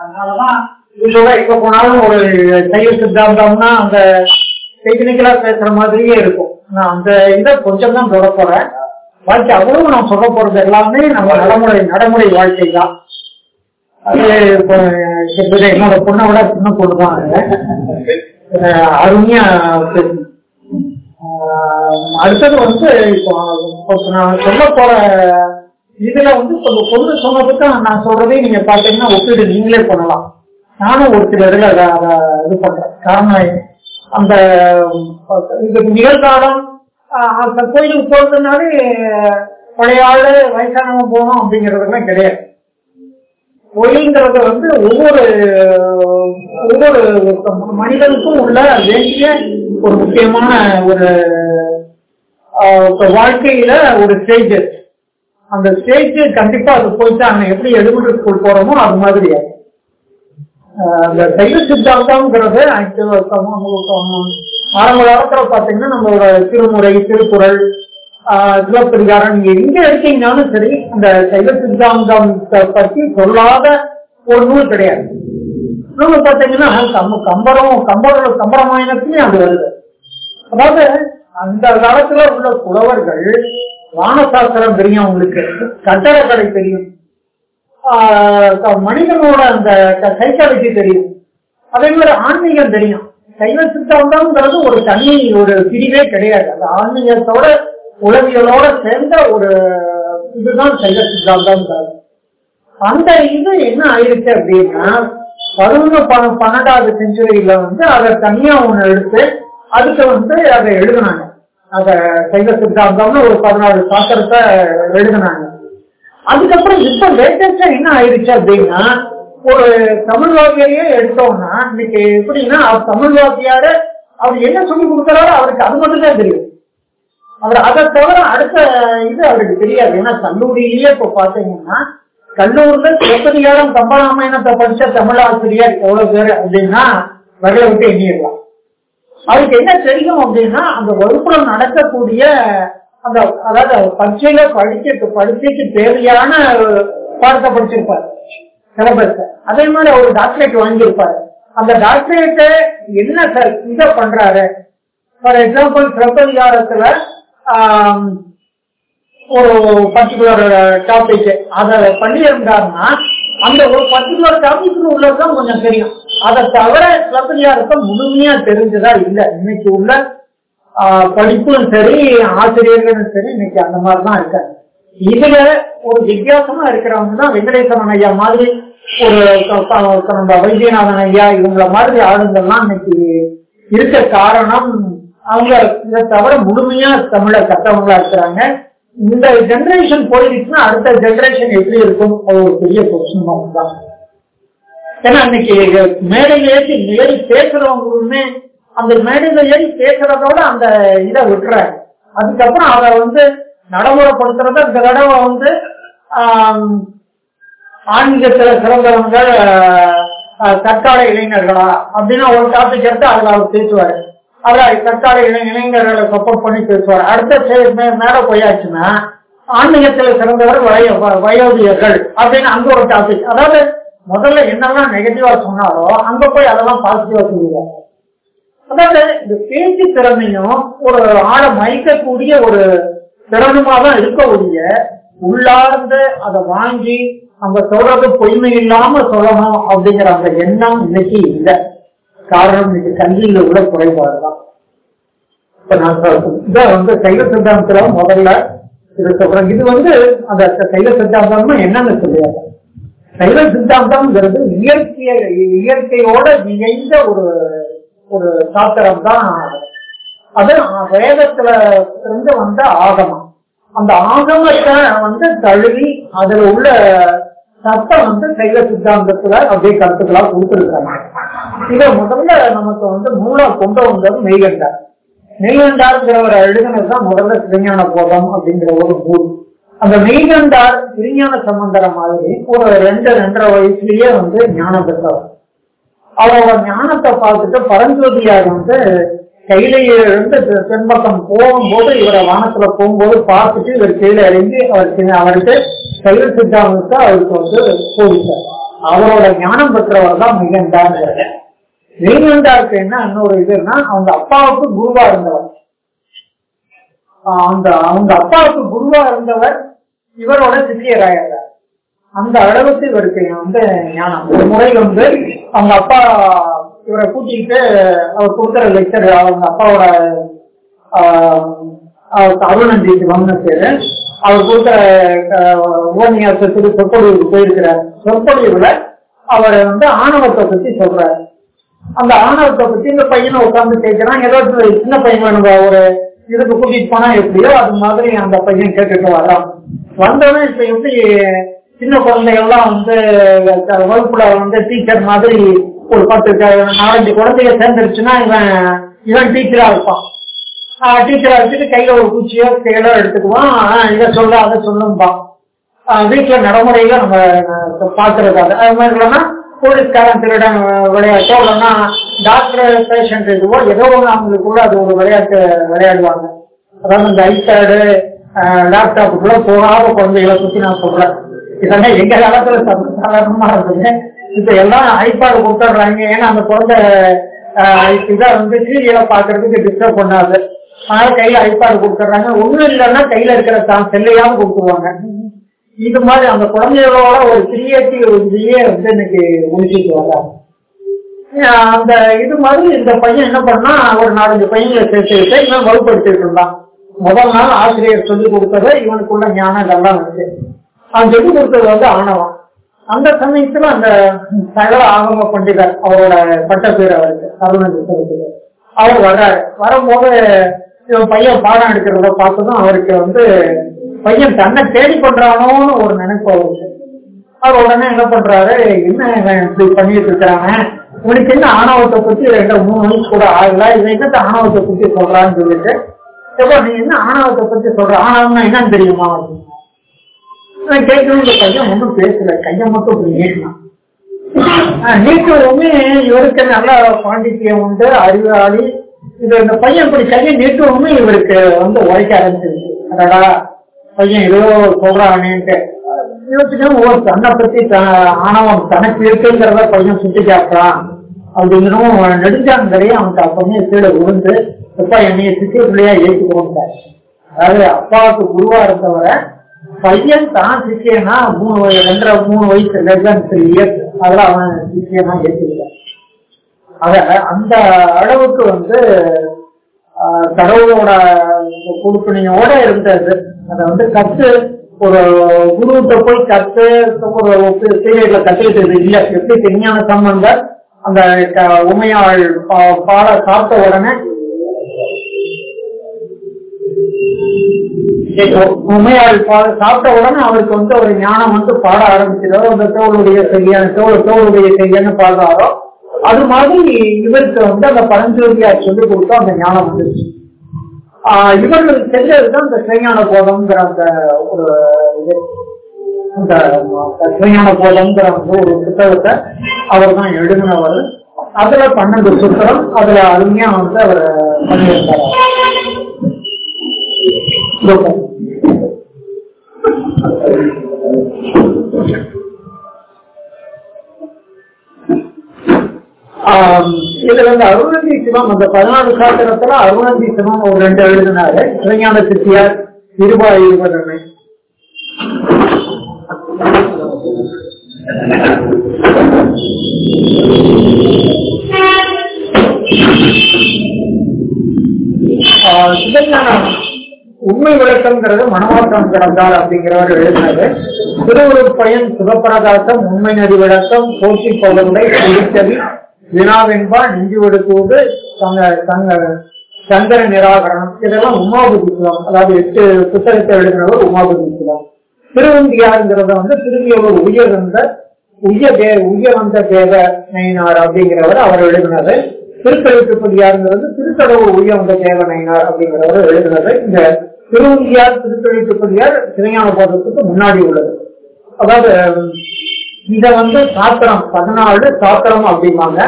அதனாலதான் யூஸ்வலா எங்க போனாலும் ஒரு சைவ சித்தாந்தம்னா அந்த டெக்னிக்கலா பேசுற மாதிரியே இருக்கும். நான் அந்த இதை கொஞ்சம் தான் சொல்ல போறேன். பாக்கி அவ்வளவு நான் சொல்ல போறது எல்லாமே நம்ம நடைமுறை நடைமுறை வாழ்க்கை தான். அது என்னோட பொண்ணை விட சின்ன பொண்ணு தான் அருமையா அடுத்தது வந்து இப்போ நான் சொல்ல போற இதுல வந்து இப்போ இந்த சொன்னதுக்கு நான் சொல்றதே நீங்க பாத்தீங்கன்னா ஒப்பீடு நீங்களே பண்ணலாம் நானும் ஒரு சில இதுல அதை இது பண்றேன். காரணம் அந்த இது நிகழ்காலம் ஆஹ் அந்த கோயிலுக்கு போறதுனாலே பழைய ஆளு வயசானவங்க போகணும் அப்படிங்கறதுலாம் கிடையாது. கோயில்ங்கிறது வந்து ஒவ்வொரு ஒவ்வொரு மனிதனுக்கும் உள்ள வேண்டிய ஒரு முக்கியமான ஒரு ஆஹ், வாழ்க்கையில ஒரு ஸ்டேஜஸ் அந்த ஸ்டேஜ் கண்டிப்பா அது போயிட்டு அங்க எப்படி எலிமெண்டரி ஸ்கூல் போறோமோ அது மாதிரி அந்த சைவ சித்தாந்தம்ங்கிறது ஆரம்ப காலத்துல பாத்தீங்கன்னா நம்மளோட திருமுறை திருக்குறள் ஆஹ், நீங்க எங்க எடுத்தீங்கன்னாலும் சரி அந்த சைவ சித்தாந்தம் ப- பத்தி சொல்லாத ஒரு நூல் கிடையாது. நூல் பாத்தீங்கன்னா கம்ப கம்பரம் கம்பரோட கம்பராமாயணத்துலயும் அது வருது. அதாவது அந்த காலத்துல உள்ள புலவர்கள் வானசாஸ்திரம் தெரியும் அவங்களுக்கு. கட்டடக்கலை தெரியும். ஆஹ் மனிதனோட அந்த சைக்காலஜி தெரியும். அதே மாதிரி ஆன்மீகம் தெரியும். சைவ சித்தாந்தம்ங்கிறது ஒரு தனி ஒரு பிரிவே கிடையாது. அந்த ஆன்மீகத்தோட உளவியலோட சேர்ந்த ஒரு இதுதான் சைவ சித்தாந்தம்ங்கிறது. அந்த இது என்ன ஆயிருச்சு அப்படின்னா பதினொன்று பன்னெண்டாவது செஞ்சுரியில வந்து அதை தனியா ஒண்ணு எடுத்து அதுக்கு வந்து அதை எழுதுனாங்க. அத சைவ சித்தாந்தம்னு ஒரு பதினாறு சாஸ்திரத்தை எழுதுனாங்க. அதுக்கப்புறம் இப்ப லேட்டஸ்டா என்ன ஆயிடுச்சு அப்படின்னா ஒரு தமிழ் வாத்தியாரையே எடுத்தோம்னா இன்னைக்கு எப்படின்னா அவர் தமிழ் வாத்தியாரு அவர் என்ன சொல்லி கொடுக்கறாரோ அவருக்கு அது மட்டும் தான் தெரியும். அவர் அதை தவிர அடுத்த இது அவருக்கு தெரியாது. ஏன்னா கல்லூரியிலேயே இப்ப பாத்தீங்கன்னா கல்லூரில சிவப்பதிகாரம் கம்பராமாயணத்தை படிச்ச தமிழ் ஆசிரியர் எவ்வளவு பேர் அப்படின்னா வரல விட்டு எண்ணிடலாம். அவருக்கு என்ன தெரியும் அப்படின்னா அந்த வகுப்புல நடக்கக்கூடிய அந்த அதாவது அவர் பரீட்சையில படிக்க படிச்சுக்கு தேவையான பாடத்தை படிச்சிருப்பாரு. சிலபஸ். அதே மாதிரி அவர் டாக்டரேட் வாங்கியிருப்பாரு. அந்த டாக்டரேட்ட என்ன சார் இதை பண்றாரு? ஃபார் எக்ஸாம்பிள் பிரபதிகாரத்துல ஒரு பர்டிகுலர் டாபிக் அதை பண்ணியிருந்தாருன்னா அந்த ஒரு பர்டிகுலர் டாபிக் உள்ளதுதான் கொஞ்சம் தெரியும். அதை தவிர சிலப்பதிகாரத்தை முழுமையா தெரிஞ்சதா இல்ல. இன்னைக்கு உள்ள ஆஹ், படிப்பும் சரி ஆசிரியர்களும் சரி இன்னைக்கு அந்த மாதிரிதான் இருக்காங்க. இதுல ஒரு வித்தியாசமா இருக்கிறவங்க தான் வெங்கடேசவன் ஐயா மாதிரி ஒரு க- நம்ம வைத்தியநாதன் ஐயா இவங்கள மாதிரி ஆளுங்கள்லாம் இன்னைக்கு இருக்க காரணம் அவங்க இதை தவிர முழுமையா தமிழை கத்தவங்களா இருக்கிறாங்க. இந்த ஜெனரேஷன் போயிடுச்சுன்னா அடுத்த ஜெனரேஷன் எப்படி இருக்கும்? அது ஒரு பெரிய கொஸ்டின் தான். ஏன்னா இன்னைக்கு மேடையில ஏறி ஏறி பேசுறவங்களுமே அந்த மேடையில ஏறி பேசுறதோட அந்த இதை விட்டுற அதுக்கப்புறம் அதை வந்து நடைமுறைப்படுத்துறத இந்த தடவை வந்து ஆன்மீகத்துல சிறந்தவங்க தற்கால இளைஞர்களா அப்படின்னா ஒரு டாபிக் எடுத்து அதுல அவர் பேசுவாரு. அதுல தற்கால இளைஞர்களை சப்போர்ட் பண்ணி பேசுவார். அடுத்த மே- மேல போயாச்சுன்னா ஆன்மீகத்துல சிறந்தவர் வ- வயோதிகர்கள் அப்படின்னு அங்க ஒரு டாபிக் அதாவது முதல்ல என்னெல்லாம் நெகட்டிவா சொன்னாலோ அங்க போய் அதெல்லாம் பாசிட்டிவா சொல்லுவாங்க அதாவது இந்த பேச்சு திறமையும் ஒரு ஆளை மயக்கக்கூடிய ஒரு திறனுமா தான் இருக்க ஒழிய அதை வாங்கி அங்க சொல்றது பொய்மை இல்லாம சொல்லணும் அப்படிங்கிற அந்த எண்ணம் இன்னைக்கு இல்லை. காரணம் இன்னைக்கு கல்வியில உள்ள குறைபாடு தான் இப்ப நான் இதை வந்து சைவ சித்தாந்தத்துல முதல்ல இது சொல்றேன். இது வந்து அந்த சைவ சித்தாந்தம் என்னன்னு சொல்லுவாங்க சைவ சித்தாந்தம்ங்கிறது இயற்கைய இயற்கையோட இணைந்த ஒரு ஒரு சாத்திரம் தான் அது வேதத்துல இருந்து வந்த ஆகமம். அந்த ஆகமத்தை வந்து தழுவி அதுல உள்ள சத்தம் வந்து சைவ சித்தாந்தத்துல அப்படியே கருத்துக்களா கொடுத்துருக்காங்க இத முதல்ல நமக்கு வந்து மூலா கொண்டு வந்தது மெய்கண்டார். மெய்கண்டார்ங்கிறவர் எழுதினதுதான் முதல்ல திருஞான போதம் அப்படிங்கிற ஒரு நூல். அந்த மெய்கண்டார் திருஞான சம்பந்தர மாதிரி ஒரு ரெண்டு ரெண்டரை வயசுலயே வந்து ஞானம் பெற்றவர். அவரோட ஞானத்தை பார்த்துட்டு பரஞ்சோதியார் வந்து கையிலேயே இருந்து தென்பக்கம் போகும்போது இவரை வானத்துல போகும்போது பார்த்துட்டு இவர் கீழே இறங்கி அவருக்கு அவருக்கு சைவ சித்தாந்தத்தை அவருக்கு வந்து போதித்தார். அவரோட ஞானம் பெற்றவர் தான் மெய்கண்டாங்கிறது மெய்கண்டாருக்கு என்ன இன்னொரு இதுன்னா அவங்க அப்பாவுக்கு குருவா இருந்தவர். ஆஹ் அந்த அவங்க அப்பாவுக்கு குருவா இருந்தவர் இவரோட சிஷியராயிருந்தார் அந்த அளவுக்கு இவருக்கு வந்து ஞானம். ஒரு முறை வந்து அவங்க அப்பா இவரை கூட்டிட்டு அவர் கொடுக்குற லெக்சர் அவங்க அப்பாவோட ஆஹ், வந்த பேரு. அவர் கொடுக்குற ஆஹ், உபன்யாசத்துக்கு சொற்பொழிவுக்கு போயிருக்கிறார். சொற்பொழிவுல அவர் வந்து ஆணவத்தை பத்தி சொல்றாரு. அந்த ஆணவத்தை பத்தி இந்த பையனை உட்கார்ந்து கேட்கிறான் ஏதோ சின்ன பையன் நம்ம ஒரு இதுக்கு கூட்டிட்டு போனா எப்படியோ அது மாதிரி அந்த பையன் கேட்டுட்டு வரான் வந்தவனே இப்ப எப்படி சின்ன குழந்தைகள்லாம் வந்து வகுப்புல வந்து டீச்சர் மாதிரி ஒரு பத்து நாலஞ்சு குழந்தைய சேர்ந்துருச்சுன்னா இவன் இவன் டீச்சரா இருப்பான். டீச்சரா வச்சுட்டு கையில ஒரு குச்சியோ கையிலோ எடுத்துக்குவான். ஆஹ் இதை சொல்ல அதை சொல்லும்பான் ஆஹ் வீட்டுல நடைமுறையில நம்ம பாக்குறது அது அது மாதிரி இல்லைன்னா போலீஸ்காரன் திருடன் விளையாட்டோ இல்லைன்னா டாக்டர் பேஷண்ட் இதுவோ ஏதோ ஒன்று அவங்களுக்கு கூட அது ஒரு விளையாட்டு விளையாடுவாங்க. அதாவது இந்த ஐபேடு லேப்டாப்புக்குள்ள போகாத குழந்தைகளை பத்தி நான் சொல்றேன். இதெல்லாம் எங்க காலத்துல சாதாரணமா இருந்தது. இப்ப எல்லாம் ஐபேடு கொடுத்துடுறாங்க. ஏன்னா அந்த குழந்தை ஆஹ் இதை வந்து சீரியலை பாக்குறதுக்கு டிஸ்டர்ப் பண்ணாது. அதனால கையில ஐபேடு கொடுத்துட்றாங்க. ஒண்ணும் இல்லைன்னா கையில இருக்கிற தான் செல்லையாவது கொடுத்துருவாங்க. இது மாதிரி அந்த குழந்தைகளோட ஒரு கிரியேட்டிவ் இதுலயே வந்து இன்னைக்கு முடிச்சுட்டு வர்றாங்க. அந்த இது மாதிரி இந்த பையன் என்ன பண்ணா ஒரு நாலஞ்சு பையங்களை சேர்த்துக்கிட்டு இவன் வகுப்படுத்திட்டு இருந்தான். முதல் நாள் ஆசிரியர் சொல்லி கொடுத்ததை இவனுக்குள்ள ஞானம் இதெல்லாம் வந்து அவன் சொல்லி கொடுத்தது வந்து ஆணவம். அந்த சமயத்துல அந்த சகல ஆகம பண்டிதர் அவரோட பட்ட பேர் அவருக்கு அருணகிரி அவர் வர்றாரு. வரும்போது இவன் பையன் பாடம் எடுக்கிறத பார்த்ததும் அவருக்கு வந்து பையன் தன்னை தேடி பண்றானோன்னு ஒரு நினைப்பு அவருக்கு. அவர் உடனே என்ன பண்றாரு என்ன இவன் இப்படி பண்ணிட்டு இருக்கிறாங்க உனக்கு என்ன ஆணவத்தை பத்தி ரெண்டு மூணு நிமிஷம் கூட ஆகல. இவன் என்னத்த ஆணவத்தை பத்தி சொல்றான்னு சொல்லிட்டு எப்போ நீ என்ன ஆணவத்தை பத்தி சொல்ற? ஆணவம்னா என்னன்னு தெரியுமா? நான் கேட்கணும் இந்த பையன் ஒன்றும் பேசல கையை மட்டும் நீட்டினான் நீட்டுவதுமே இவருக்கு நல்ல பாண்டித்யம் உண்டு அறிவாளி. இது இந்த பையன் இப்படி கையை நீட்டுவதுமே இவருக்கு வந்து உரைக்க ஆரம்பிச்சிருச்சு அடடா பையன் ஏதோ சொல்றானேன்ட்டு. யோசிக்கணும் ஒரு தன்னை பத்தி ஆணவம் தனக்கு இருக்குங்கிறத பையன் சுட்டி காட்டுறான் அப்படிங்கிறவும் நெடுஞ்சாங்கரையே அவனுக்கு அப்பவுமே கீழே விழுந்து அப்பா என்னைய சித்திர பிள்ளையா ஏற்றுக்கிறோம் அதாவது அப்பாவுக்கு குருவா இருந்தவரை பையன் தான் சிக்கியனா மூணு வய- ரெண்டரை மூணு வயசு லெஸ் த்ரீ இயர்ஸ் அதில் அவன் சிக்கியனா ஏற்றுக்கிறான் ஆக அந்த அளவுக்கு வந்து கடவுளோட கொடுப்பினையோட இருந்தது. அதை வந்து கத்து ஒரு குருகிட்ட போய் கத்து ஒரு பீரியட்ல கத்துக்கிட்டது இல்ல. எப்படி தெஞ்ஞான சம்பந்தர் அந்த உமையாள் பா- பால சாப்பிட்ட உடனே சாப்பிட்ட உடனே அவருக்கு வந்து ஒரு ஞானம் வந்து பாட ஆரம்பிச்சிடாரோ அந்த தோளுடைய செய்யன் தோல் தோளுடைய செய்யன்னு பாடுறாரோ அது மாதிரி இவருக்கு வந்து அந்த பரஞ்சோதியார் சொல்லி கொடுத்தா அந்த ஞானம் வந்துருச்சு. ஆஹ் இவர்கள் செஞ்சதுதான் இந்த சிறையான போதம்ங்கிற அந்த ஒரு இது. அந்த சிவஞான போதம்ங்கிற வந்து ஒரு புத்தகத்தை அவர் தான் எழுதினவர். அதுல பன்னெண்டு சுத்திரம் அதுல அருமையா வந்து அவர் பண்ணியிருந்தார் இதோ ஆம், இதுல இந்த அருணந்தி சிவம் அந்த பதினாலு சாத்திரத்துல அருணந்தி சிவம் ஒரு ரெண்டு எழுதினாரு சிவஞான சித்தியார் இருபா இருபதுன்னு ஆஹ், சிவஞான உண்மை விளக்கம்ங்கிறது மனவாக்கம் கிடந்தால் அப்படிங்கிறவர் எழுதினது திருவுருப்பயன் சுகப்பிரகாசம் உண்மை நதி விளக்கம் போட்டி பகுந்தை திருச்சதி வினாவென்பா நெஞ்சு விடுக்குவது தங்க தங்க சங்கர நிராகரணம். இதெல்லாம் உமாபதி சிவம் அதாவது எட்டு புத்தகத்தை எழுதினவர் உமாபதி சிவம் திருவந்தியாருங்கிறத வந்து திருவியோட உயர் வந்த உய தே உய வந்த தேவ நயினார் அப்படிங்கிறவர் அவர் எழுதினது. திருக்கழுத்துப்பதியாருங்கிறது திருக்கடவுள் உய வந்த தேவ நயினார் அப்படிங்கிறவர் எழுதினது. இந்த திருவந்தியார் திருக்கழிப்புப்படியார் சிவஞான போதத்துக்கு முன்னாடி உள்ளது. அதாவது இத வந்து சாத்திரம் பதினாலு சாத்திரம் அப்படிம்பாங்க.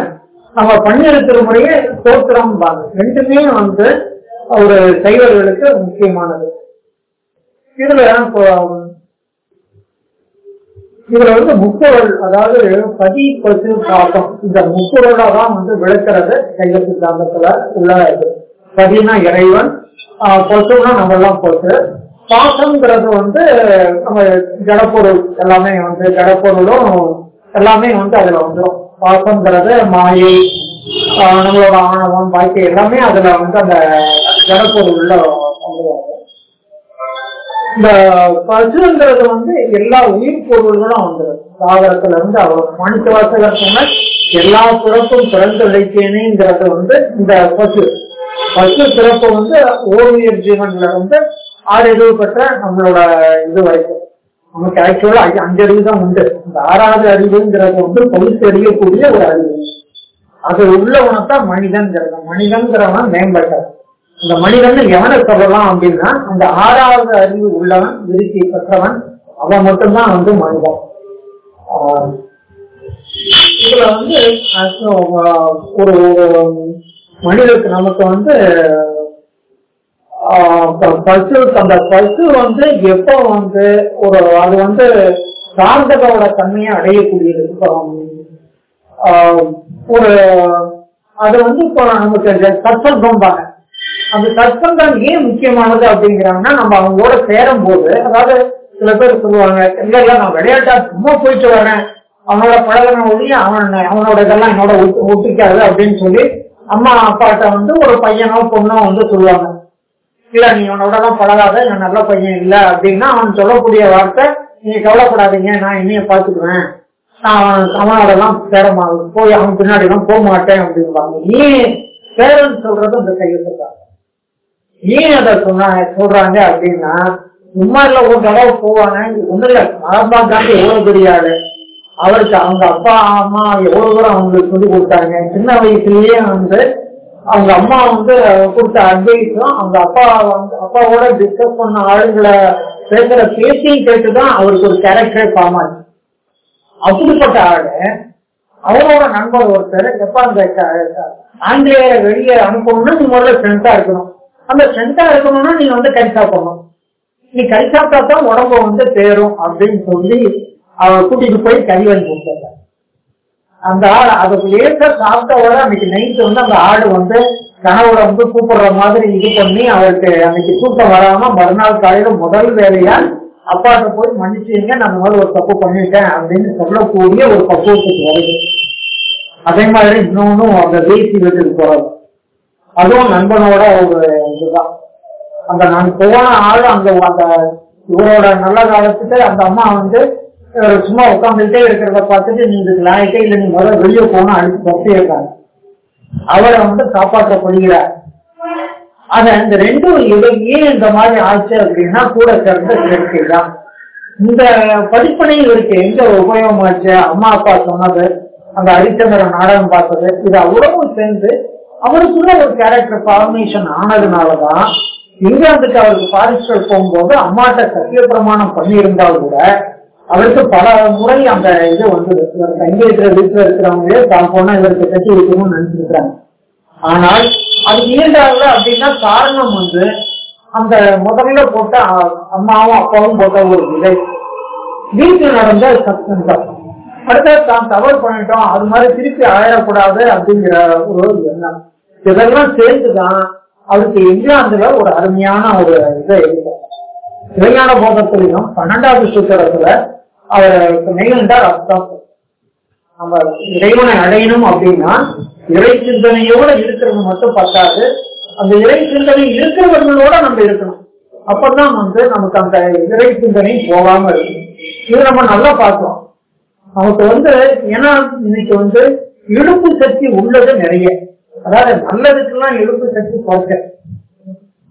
நம்ம பன்னிரு திருமுறையே சோத்திரம் ரெண்டுமே வந்து ஒரு சைவர்களுக்கு முக்கியமானது. இதுல இதுல வந்து முக்குரல் அதாவது பதி பசு காக்கம் இந்த முப்பொருளா தான் வந்து விளக்கிறது சைவ சித்தாந்தத்துல உள்ள இது பதினா இறைவன் பசுனா நம்ம எல்லாம் பசு பாசம்ங்கிறது வந்து நம்ம ஜடப்பொருள் எல்லாமே வந்து ஜடப்பொருளும் எல்லாமே வந்து அதுல வந்துடும் பாசம்ங்கிறது மாயை நம்மளோட ஆணவம் வாழ்க்கை எல்லாமே அதுல வந்து அந்த ஜடப்பொருள்ல வந்துடும் இந்த பசுங்கிறது வந்து எல்லா உயிர் பொருள்களும் வந்துடும் தாவரத்துல இருந்து அவர் மனுஷ வாசகர் சொன்ன எல்லா பிறப்பும் பிறந்து இழைத்தேனேங்கிறது வந்து இந்த பசு பசு சிறப்பு வந்து ஓவியர் ஜீவன்ல வந்து ஆறு அறிவு பெற்ற நம்மளோட இது வரைக்கும். நமக்கு ஆக்சுவலா அஞ்சு அறிவு தான் உண்டு. இந்த ஆறாவது அறிவுங்கிறது வந்து பகுத்து அறியக்கூடிய ஒரு அறிவு அது உள்ளவனத்தான் மனிதன்கிறது. மனிதன்கிறவன் மேம்பட்டது இந்த மனிதன் எவனை சொல்லலாம் அப்படின்னா அந்த ஆறாவது அறிவு உள்ளவன் விருத்தி பெற்றவன் அவன் மட்டும்தான் வந்து மனிதன். ஆஹ் இதுல வந்து ஒரு ஒரு மனிதருக்கு நமக்கு வந்து ஆஹ் பசு அந்த பசு வந்து எப்போ வந்து ஒரு அது வந்து சார்ந்ததோட தன்மையை அடையக்கூடியது. ஆஹ் ஒரு அது வந்து இப்போ நமக்கு சத்சங்கம்பாங்க அந்த சத்சங்கம் ஏன் முக்கியமானது அப்படிங்கிறாங்கன்னா நம்ம அவங்களோட சேரும் போது அதாவது சில பேர் சொல்லுவாங்க இல்ல இல்ல நான் விளையாட்டா சும்மா போயிட்டு வரேன். அவனோட பழகின ஒழிய அவன் அவனோட இதெல்லாம் என்னோட ஒட்டிக்காது அப்படின்னு சொல்லி அம்மா அப்பாட்ட வந்து ஒரு பையனோ பொண்ணோ வந்து சொல்லுவாங்க. இல்ல நீ அவனோட எல்லாம் பழகாத நான் நல்ல பையன் இல்ல. அப்படின்னா அவன் சொல்லக்கூடிய வார்த்தை நீங்க கவலைப்படாதீங்க நான் என்னைய பாத்துக்குவேன். நான் அவன் அவனோட எல்லாம் சேரமா போய் அவன் பின்னாடி எல்லாம் போக மாட்டேன் அப்படின்பாங்க. ஏன் பேரன் சொல்றது அந்த கையெழுத்துறாங்க ஏன் அதை சொன்ன சொல்றாங்க அப்படின்னா சும்மா இல்ல ஒரு தடவை போவாங்க ஒண்ணு இல்ல. மகாத்மா காந்தி எவ்வளவு பெரிய ஆளு. அவருக்கு அவங்க அப்பா அம்மா எவ்வளவு தூரம் அவங்களுக்கு சொல்லி கொடுத்தாங்க. சின்ன வயசுலயே வந்து அவங்க அம்மா வந்து கொடுத்த அட்வைஸும் அவங்க அப்பா வந்து அப்பாவோட டிஸ்கஸ் பண்ண ஆளுங்களை பேசுற பேசியும் கேட்டுதான் அவருக்கு ஒரு கேரக்டரே ஃபார்ம் ஆச்சு. அப்படிப்பட்ட ஆளு அவரோட நண்பர் ஒருத்தர் எப்ப அந்த ஆங்கிலேயரை வெளியே அனுப்பணும்னா நீ முதல்ல ஸ்ட்ரென்த்தா இருக்கணும். அந்த ஸ்ட்ரென்த்தா இருக்கணும்னா நீ வந்து கறி சாப்பிடணும். நீ கறி சாப்பிட்டா தான் உடம்பு வந்து தேரும் அப்படின்னு சொல்லி அவர் கூட்டிட்டு போய் கறி வாங்கி கொடுத்தாங்க. அந்த ஆடு அதுக்கு லேசா சாப்பிட்ட அன்னைக்கு நைட்டு வந்து அந்த ஆடு வந்து கனவுல வந்து கூப்பிடுற மாதிரி இது பண்ணி அவருக்கு அன்னைக்கு தூக்கம் வராம மறுநாள் காலையில முதல் வேலையா அப்பாட்ட போய் மன்னிச்சுங்க நான் மாதிரி ஒரு தப்பு பண்ணிட்டேன் அப்படின்னு சொல்லக்கூடிய ஒரு பக்குவத்துக்கு வருது. அதே மாதிரி இன்னொன்னும் அந்த தேசி வீட்டுக்கு போறது. அதுவும் நண்பனோட ஒரு இதுதான். அந்த நான் போன ஆள் அந்த அந்த இவரோட நல்ல காலத்துக்கு அந்த அம்மா வந்து சும்மா உட்காந்துட்டே இருக்கிறத பார்த்துட்டு நீங்க லாயக்கே இல்லை நீங்க முதல்ல வெளியே போனா அடுத்து பத்தி இருக்காங்க அவரை வந்து காப்பாற்றப்படுகிறார் ஆனா இந்த ரெண்டும் இது ஏன் இந்த மாதிரி ஆச்சு அப்படின்னா கூட சேர்ந்த சேர்க்கை தான் இந்த படிப்பனை இவருக்கு எங்க உபயோகமாச்சு அம்மா அப்பா சொன்னது அந்த ஹரிச்சந்திரன் நாடகம் பார்த்தது இது அவ்வளவும் சேர்ந்து அவருக்குள்ள ஒரு கேரக்டர் ஃபார்மேஷன் ஆனதுனாலதான் இங்கிலாந்துக்கு அவருக்கு பாரிஸ்டர் போகும்போது அம்மாட்ட சத்திய பிரமாணம் பண்ணியிருந்தால் கூட அவருக்கு பல முறை அந்த இது வந்தது. இவர் தங்கி இருக்கிற வீட்டுல இருக்கிறவங்களே தான் போனா இவருக்கு கட்டி இருக்கணும்னு நினைச்சிருக்கிறாங்க. ஆனால் அது ஈண்டாகல அப்படின்னா காரணம் வந்து அந்த முதல்ல போட்ட அம்மாவும் அப்பாவும் போட்ட ஒரு விதை. வீட்டில் நடந்த சத்தம் அடுத்தது தான் தவறு பண்ணிட்டோம் அது மாதிரி திருப்பி ஆயிடக்கூடாது அப்படிங்கிற ஒரு எண்ணம். இதெல்லாம் சேர்ந்துதான் அவருக்கு இங்கிலாந்துல ஒரு அருமையான ஒரு இதை இருக்கும் சிவஞான போதத்திலையும் பன்னெண்டாவது சூத்திரத்துல அவர் நெய்யண்டார் அர்த்தம் நம்ம இறைவனை அடையணும் அப்படின்னா இறை சிந்தனையோட இருக்கிறது மட்டும் பத்தாது. அந்த இறை சிந்தனை இருக்கிறவர்களோட நம்ம இருக்கணும். அப்பதான் வந்து நமக்கு அந்த இறை சிந்தனை போகாம இருக்கும். இது நம்ம நல்லா பார்த்தோம் நமக்கு வந்து ஏன்னா இன்னைக்கு வந்து இழுப்பு சக்தி உள்ளது நிறைய. அதாவது நல்லதுக்கெல்லாம் இழுப்பு சக்தி குறைச்ச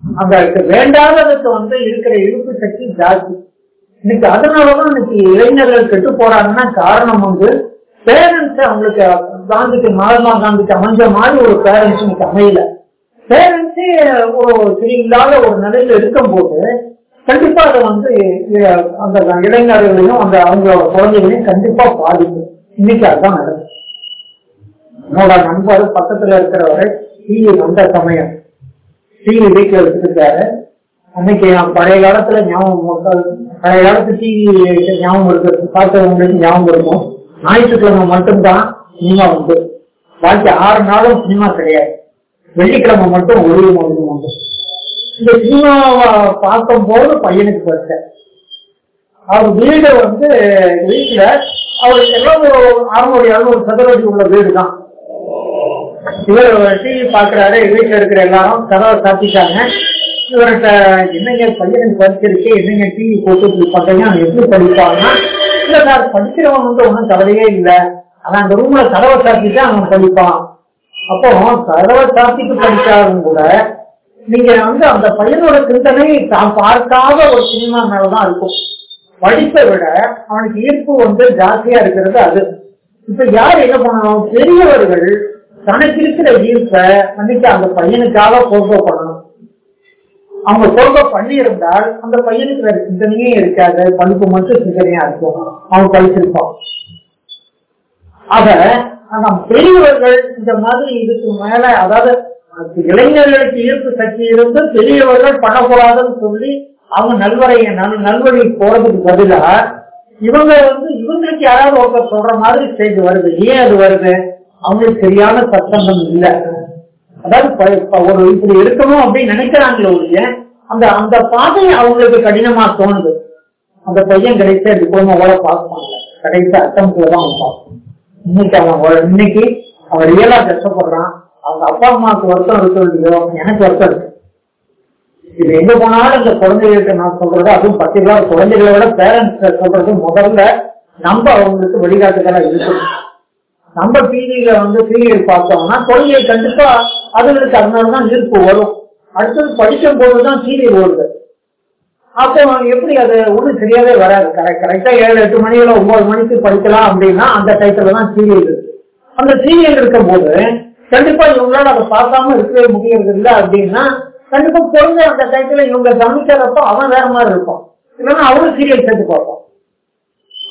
அந்த வேண்டாததுக்கு வந்து இருக்கிற இழுப்பு சக்தி ஜாஸ்தி. இன்னைக்கு அதனாலதான் இன்னைக்கு இளைஞர்கள் கெட்டு போறாங்கன்னா காரணம் வந்து பேரண்ட்ஸ் அவங்களுக்கு காந்திக்கு மகாத்மா காந்திக்கு அமைஞ்ச மாதிரி ஒரு பேரண்ட்ஸ் இன்னைக்கு அமையல. பேரண்ட்ஸே ஒரு சரியில்லாத ஒரு நிலையில இருக்கும்போது கண்டிப்பா அதை வந்து அந்த இளைஞர்களையும் அந்த அவங்களோட குழந்தைகளையும் கண்டிப்பா பாதிக்கும். இன்னைக்கு அதுதான் நடக்கும் என்னோட நண்பர் பக்கத்துல இருக்கிறவரை தீ வந்த சமயம். டிவி வீட்டுல வச்சிருக்காரு அன்னைக்கு நான் பழைய காலத்துல ஞாபகம் பழைய காலத்து டிவி ஞாபகம் இருக்கு பார்த்தவங்களுக்கு ஞாபகம் இருக்கும் ஞாயிற்றுக்கிழமை மட்டும்தான் சினிமா உண்டு. பாக்கி ஆறு நாளும் சினிமா கிடையாது. வெள்ளிக்கிழமை மட்டும் ஒரே மொழியும் உண்டு. இந்த சினிமாவை பார்க்கும் போது பையனுக்கு பரிசை அவர் வீடு வந்து வீட்டுல அவருக்கு எல்லாம் ஒரு அறுநூறு எழுநூறு சதுரடி உள்ள வீடு தான் இவர் டிவி பாக்குறாரு வீட்டுல இருக்கிற எல்லாரும் கதவை சாத்திட்டாங்க. இவர்கிட்ட என்னங்க பையனுக்கு படிச்சிருக்கு என்னங்க டிவி போட்டு இப்படி அவன் எப்படி படிப்பாங்கன்னா இல்ல சார் படிக்கிறவன் வந்து ஒன்றும் கவலையே இல்லை. ஆனா அந்த ரூம்ல கதவை சாத்திட்டு அவன் படிப்பான். அப்போ கதவை சாத்திட்டு படிச்சாலும் கூட நீங்க வந்து அந்த பையனோட சிந்தனை தான் பார்க்காத ஒரு சினிமா மேலதான் இருக்கும். படிப்பை விட அவனுக்கு ஈர்ப்பு வந்து ஜாஸ்தியா இருக்கிறது அது. இப்ப யார் என்ன பண்ணணும்? பெரியவர்கள் தனக்கு இருக்கிற ஈர்ப்பை அன்னைக்கு அந்த பையனுக்காக போர்வ பண்ணணும். அவங்க போர்வ பண்ணியிருந்தால் அந்த பையனுக்கு வேற சிந்தனையே இருக்காது. பழுப்பு மட்டும் சிந்தனையா இருக்கும். அவன் படிச்சிருப்பான் அத நம் பெரியவர்கள் இந்த மாதிரி இதுக்கு மேல அதாவது இளைஞர்களுக்கு ஈர்ப்பு சக்தி இருந்து பெரியவர்கள் பண்ணக்கூடாதுன்னு சொல்லி அவங்க நல்வரைய நல் நல்வழி போறதுக்கு பதிலா இவங்க வந்து இவங்களுக்கு யாராவது ஒருத்தர் சொல்ற மாதிரி ஸ்டேஜ் வருது. ஏன் அது வருது? அவங்களுக்கு சரியான சத்தங்கம் இல்ல. அதாவது ஒரு இப்படி இருக்கணும் அப்படின்னு நினைக்கிறாங்களோ ஒழிய அந்த அந்த பாதை அவங்களுக்கு கடினமா தோணுது. அந்த பையன் கிடைச்ச டிப்ளமோவோட பாஸ் பாக்குவாங்க கடைசி அட்டம்ல தான் அவன் இன்னைக்கு அவன் இன்னைக்கு அவன் ரியலா கஷ்டப்படுறான். அவங்க அப்பா அம்மாவுக்கு வருத்தம் இருக்க இல்லையோ? எனக்கு வருத்தம் இருக்கு. இது எங்க போனாலும் இந்த குழந்தைகளுக்கு நான் சொல்றது அதுவும் பர்டிகுலர் குழந்தைகளை விட பேரண்ட்ஸ் சொல்றது முதல்ல நம்ம அவங்களுக்கு வழிகாட்டுதலா இருக்கணும். நம்ம பீரியட்ல வந்து பீரியட் பார்த்தோம்னா குழந்தையை கண்டிப்பா அதுகளுக்கு அதனாலதான் ஈர்ப்பு வரும். அடுத்தது படிக்கும் போதுதான் பீரியட் வருது. அப்போ எப்படி அது ஒண்ணும் சரியாவே வராது. கரெக்ட் கரெக்டா ஏழு எட்டு மணியில ஒன்பது மணிக்கு படிக்கலாம் அப்படின்னா அந்த டைத்துல தான் சீரியல் இருக்கு. அந்த சீரியல் இருக்கும் போது கண்டிப்பா இவங்களால அதை பார்க்காம இருக்கவே முடியறது இல்லை அப்படின்னா கண்டிப்பா குழந்தை அந்த டைத்துல இவங்க கவனிக்கிறப்போ அவன் வேற மாதிரி இருக்கும் இல்லைன்னா அவரும் சீரியல் சேர்த்து பார்ப்போம்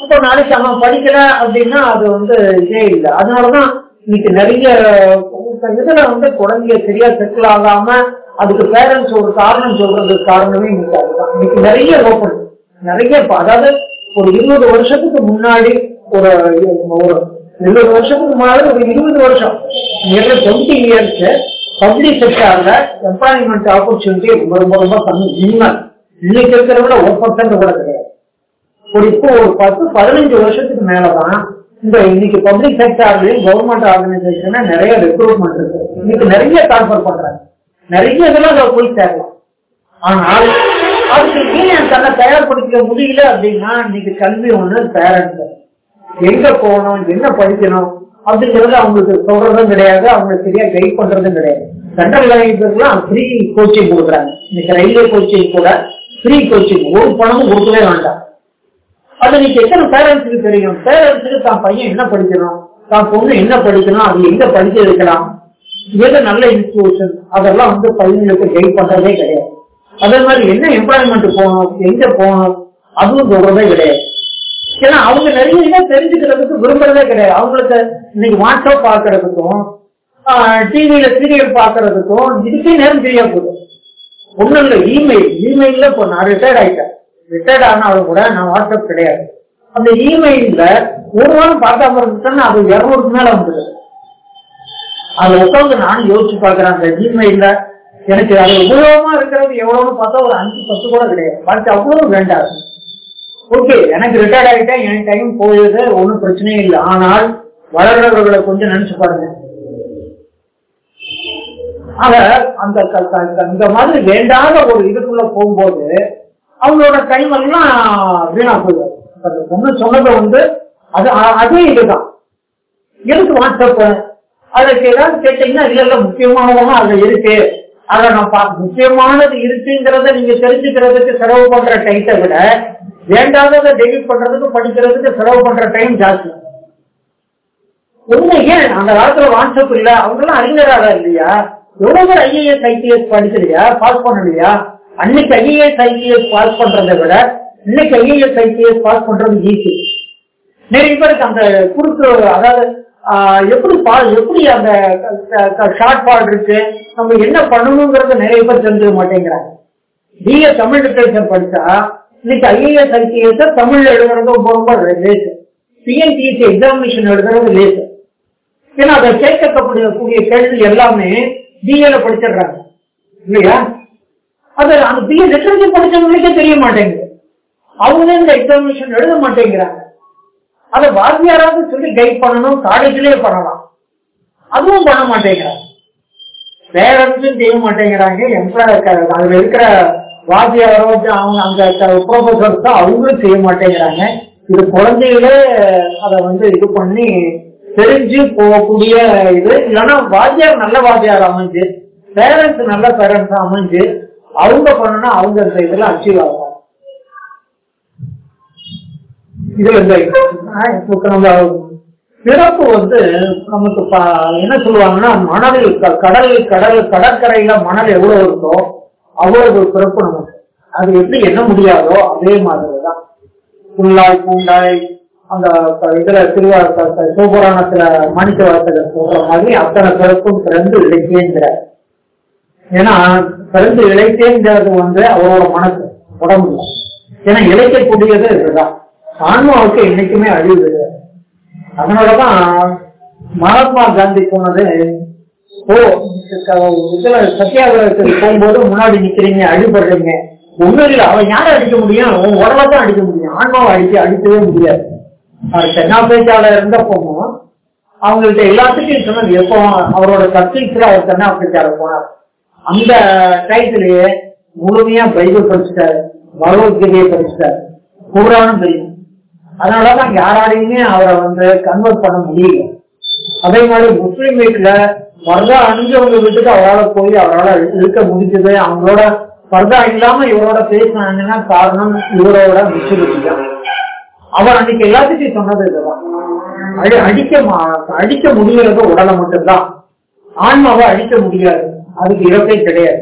அப்போ நாளைக்கு அவன் படிக்கல அப்படின்னா அது வந்து இதே இல்லை. அதனாலதான் இன்னைக்கு நிறைய இதுல வந்து குழந்தைய சரியா செட்டில் ஆகாம அதுக்கு பேரண்ட்ஸ் ஒரு காரணம் சொல்றதுக்கு காரணமே இன்னைக்கு அதுதான். இன்னைக்கு நிறைய ஓப்பன் நிறைய அதாவது ஒரு இருபது வருஷத்துக்கு முன்னாடி ஒரு ஒரு இருபது வருஷத்துக்கு முன்னாடி ஒரு இருபது வருஷம். டுவெண்ட்டி இயர்ஸ் பப்ளிக் செக்டார்ல எம்ப்ளாய்மெண்ட் ஆப்பர்ச்சுனிட்டி ரொம்ப ரொம்ப ரொம்ப கம்மி. மினிமம் இன்னைக்கு இருக்கிறவங்க ஒரு பர்சன்ட் கூட கிடையாது. ஒரு இப்போ ஒரு பத்து பதினஞ்சு வருஷத்துக்கு மேலதான் இந்த இன்னைக்கு பப்ளிக் செக்டர்லயும் கவர்மெண்ட் ஆர்கனைசேஷன்ல நிறைய ரெக்ரூட்மெண்ட் இருக்கு. இன்னைக்கு நிறைய ட்ரான்ஸ்பர் பண்றாங்க. நிறைய இதெல்லாம் அதை போய் சேரலாம். ஆனால் அதுக்கு ஏன் தன்னை தயார்படுத்திக்க முடியல அப்படின்னா இன்னைக்கு கல்வி ஒண்ணு பேரண்ட்ஸ் எங்க போகணும் என்ன படிக்கணும் அப்படிங்கிறது அவங்களுக்கு சொல்றதும் கிடையாது அவங்களுக்கு சரியா கைட் பண்றதும் கிடையாது. சென்ட்ரல் லைப்ரரிலாம் ஃப்ரீ கோச்சிங் கொடுக்குறாங்க. இன்னைக்கு ரயில்வே கோச்சிங் கூட ஃப்ரீ கோச்சிங் ஒரு பணமும் கொடுக்கவே வேண்டாம். அது நீங்க எத்தனை பேரண்ட்ஸுக்கு தெரியும்? பேரண்ட்ஸுக்கு தான் பையன் என்ன படிக்கணும்? தான் பொண்ணு என்ன படிக்கணும்? அது எங்க படிக்க வைக்கலாம் எது நல்ல இன்ஸ்டிடியூஷன் அதெல்லாம் வந்து பையன்களுக்கு ஹெல்ப் பண்றதே கிடையாது. அதே மாதிரி என்ன எம்ப்ளாய்மெண்ட் போகணும்? எங்க போகணும்? அதுவும் சொல்றதே கிடையாது. ஏன்னா அவங்க நிறைய இதை தெரிஞ்சுக்கிறதுக்கு விரும்புறதே கிடையாது. அவங்களுக்கு இன்னைக்கு வாட்ஸ்அப் பாக்குறதுக்கும் டிவியில சீரியல் பாக்குறதுக்கும் இதுக்கே நேரம் தெரியாது போகுது ஒண்ணும் இல்ல இமெயில் இமெயில்ல இப்போ நான் ரிட்டையர்ட் ஆயிட்டேன். ரிட்டையர்ட் ஆனாலும் கூட நான் வாட்ஸ்அப் கிடையாது. அந்த இமெயில்ல ஒரு வாரம் பார்த்தா இருந்துட்டேன்னா அது இருநூறுக்கு மேல வந்துடுது அதுல உட்காந்து நான் யோசிச்சு பாக்குறேன் அந்த இமெயில்ல எனக்கு அது உபயோகமா இருக்கிறது எவ்வளவுன்னு பார்த்தா ஒரு அஞ்சு பத்து கூட கிடையாது. பார்த்து அவ்வளவு வேண்டாம். ஓகே எனக்கு ரிட்டையர்ட் ஆகிட்டேன் என் டைம் போயிடுது ஒன்றும் பிரச்சனையே இல்லை. ஆனால் வளர்றவர்களை கொஞ்சம் நினைச்சு பாருங்க. ஆக அந்த க- இந்த மாதிரி வேண்டாத ஒரு இதுக்குள்ள போகும்போது அவங்களோட டைம் எல்லாம் வீணா போயிடும். அந்த பொண்ணு சொன்னதை வந்து அது அதே இதுதான். எதுக்கு வாட்ஸ்அப் அதற்கு ஏதாவது கேட்டீங்கன்னா இல்ல இல்ல முக்கியமானதெல்லாம் அதுல இருக்கு. அதை நான் பா- முக்கியமானது இருக்குங்கிறத நீங்க தெரிஞ்சுக்கிறதுக்கு செலவு பண்ற டைத்தை விட வேண்டாததை டெலிட் பண்றதுக்கு படிக்கிறதுக்கு செலவு பண்ற டைம் ஜாஸ்தி. உண்மை ஏன்? அந்த காலத்துல வாட்ஸ்அப் இல்ல. அவங்க எல்லாம் அறிஞராக இல்லையா? எவ்வளவு ஐஏஎஸ் ஐபிஎஸ் படிக்கலையா? பாஸ் பண்ணலையா? அன்னைக்கு ஐஏஎஸ் ஐபிஎஸ் பாஸ் பண்றதை விட இன்னைக்கு ஐஏஎஸ் ஐபிஎஸ் பாஸ் பண்றது ஈஸி நிறைய பேருக்கு அந்த குறுக்கு அதாவது எப்படி பா எப்படி அந்த ஷார்ட் பால் இருக்கு நம்ம என்ன பண்ணணுங்கிறத நிறைய பேர் தெரிஞ்சுக்க மாட்டேங்கிறாங்க. பிஏ தமிழ் லிட்ரேச்சர் படிச்சா இன்னைக்கு ஐஏஎஸ் ஐபிஎஸ் தமிழ்ல எழுதுறது ரொம்ப ரொம்ப லேசு டிஎன்பிஎஸ்சி எக்ஸாமினேஷன் எழுதுறது லேசு ஏன்னா அதை கேட்கக்கூடிய கேள்வி எல்லாமே பிஏல படிச்சிடுறாங்க. இல்லையா? அது அந்த பிஏ லிட்ரேச்சர் படிச்சவங்களுக்கே தெரிய மாட்டேங்குது. அவங்களே இந்த எக்ஸாமினேஷன் எழுத மாட்டேங்கிறாங்க. அதை வாத்தியாராவது சொல்லி கைட் பண்ணணும் காலேஜ்லயே பண்ணலாம். அதுவும் பண்ண மாட்டேங்கிறாங்க. பேரண்ட்ஸும் செய்ய மாட்டேங்கிறாங்க. எம்ப்ளாய் அதுல இருக்கிற வாத்தியாரோ அவங்க அங்க ப்ரொஃபசர்ஸ் தான் அவங்களும் செய்ய மாட்டேங்கிறாங்க. இது குழந்தைகளே அதை வந்து இது பண்ணி தெரிஞ்சு போகக்கூடிய இது. இல்லைன்னா வாத்தியார் நல்ல வாத்தியார் அமைஞ்சு பேரண்ட்ஸ் நல்ல பேரண்ட்ஸ் அமைஞ்சு அவங்க பண்ணனா அவங்க இந்த இதுல அச்சீவ் ஆகும் இதுல இந்த நம்ம பிறப்பு வந்து நமக்கு என்ன சொல்லுவாங்கன்னா மணலில் கடல் கடல் கடற்கரையில மணல் எவ்வளவு இருக்கோ அவ்வளவு பிறப்பு நமக்கு. அது எப்படி என்ன முடியாதோ அதே மாதிரிதான். புல்லாய் பூண்டாய் அந்த இதுல திருவாரூர் க- சிவபுராணத்துல மணிக்க வார்த்தைகள் சொல்ற மாதிரி அத்தனை பிறப்பும் பிறந்து இலக்கியங்கிற ஏன்னா பிறந்து இழைத்தேங்கிறது வந்து அவரோட மனசு உடம்புல ஏன்னா இழைக்கக்கூடியது இதுதான். ஆன்மாவுக்கு என்னைக்குமே அழிவு அதனாலதான் மகாத்மா காந்தி போனது ஓ இதுல சத்தியாகிரகத்துக்கு போகும்போது முன்னாடி நிக்கிறீங்க அடிபடுறீங்க ஒண்ணும் இல்ல அவன் யாரை அடிக்க முடியும்? உன் உடம்பதான் அடிக்க முடியும். ஆன்மாவை அடிக்க அடிக்கவே முடியாது. அவர் தென்னாப்பிரிக்கால இருந்தப்போவும் அவங்கள்ட்ட எல்லாத்துக்கும் சொன்னது எப்போ அவரோட சர்ச்சைக்கு அவர் தென்னாப்பிரிக்கால போனார் அந்த டைத்திலேயே முழுமையா பைபிள் படிச்சுட்டாரு. பகவத்கீதையை படிச்சுட்டாரு. குரானும் தெரியும். அதனாலதான் யாராலையுமே அவரை வந்து கன்வெர்ட் பண்ண முடியல. அதே மாதிரி முஸ்லீம் வீட்டுல பர்தா அணிஞ்சவங்க வீட்டுக்கு அவரால் போய் அவரால் இருக்க முடிஞ்சது. அவங்களோட பர்தா இல்லாம இவரோட பேசினாங்கன்னா காரணம் இவரோட மெச்சூரிட்டி அவர் அன்னைக்கு எல்லாத்துக்கும் சொன்னது இதுதான். அடிக்க மா- அடிக்க முடியறது உடலை மட்டும்தான். ஆன்மாவை அடிக்க முடியாது. அதுக்கு இறப்பே கிடையாது.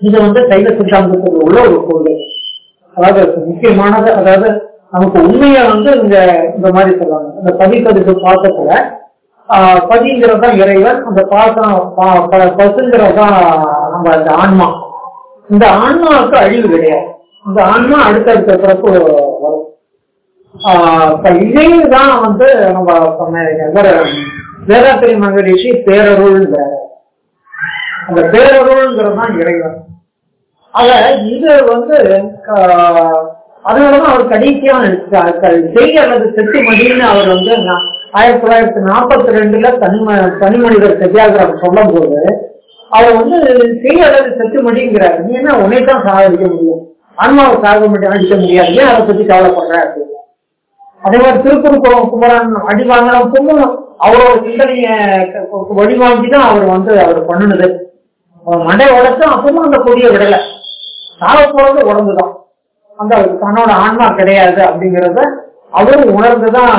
இது வந்து சைவ சித்தாந்தத்தில் உள்ள ஒரு கொள்கை அதாவது முக்கியமானது அதாவது நமக்கு உண்மையை வந்து இந்த இந்த மாதிரி சொல்லுவாங்க இந்த பதிப்பதுக்கு பாசத்துல ஆஹ் பதிங்கிறது தான் இறைவன் அந்த பாசம் பா- ப- பசுங்கிறது தான் நம்ம அந்த ஆன்மா. இந்த ஆன்மாவுக்கு அழிவு கிடையாது. இந்த ஆன்மா அடுத்தடுத்த பிறப்பு வரும். ஆஹ் இதையும் தான் வந்து நம்ம சொன்ன வேதாத்திரி மகரிஷி பேரருள்ங்கிறார் அந்த பேரருள்ங்கிறது தான் இறைவன். ஆக இது வந்து அதனாலதான் அவர் கடைசியான செய் அல்லது செட்டு மடின்னு அவர் வந்து ஆயிரத்தி தொள்ளாயிரத்தி நாற்பத்தி ரெண்டுல தனிம தனிமனிதர் சத்தியாகிரகம் சொல்லும் போது அவர் வந்து செய் அல்லது செட்டு மடிங்கிறார் நீ என்ன உன்னை தான் சாகடிக்க முடியும்? ஆன்மாவை சாக மட்டும் அடிக்க முடியாது. ஏன் அதை பத்தி கவலைப்படுற அப்படின்னு? அதே மாதிரி திருக்குறுக்குளம் குமரன் அடி வாங்கலாம் கும்பலும் அவரோட சிந்தனைய வழிவாங்கிதான் தான் அவர் வந்து அவர் பண்ணுனது. அவன் மண்டை உடைச்சும் அப்பவும் அந்த கொடியை விடல. சாக போறது உடம்புதான். அந்த தன்னோட ஆன்மா கிடையாது அப்படிங்கறத அவரும் உணர்ந்துதான்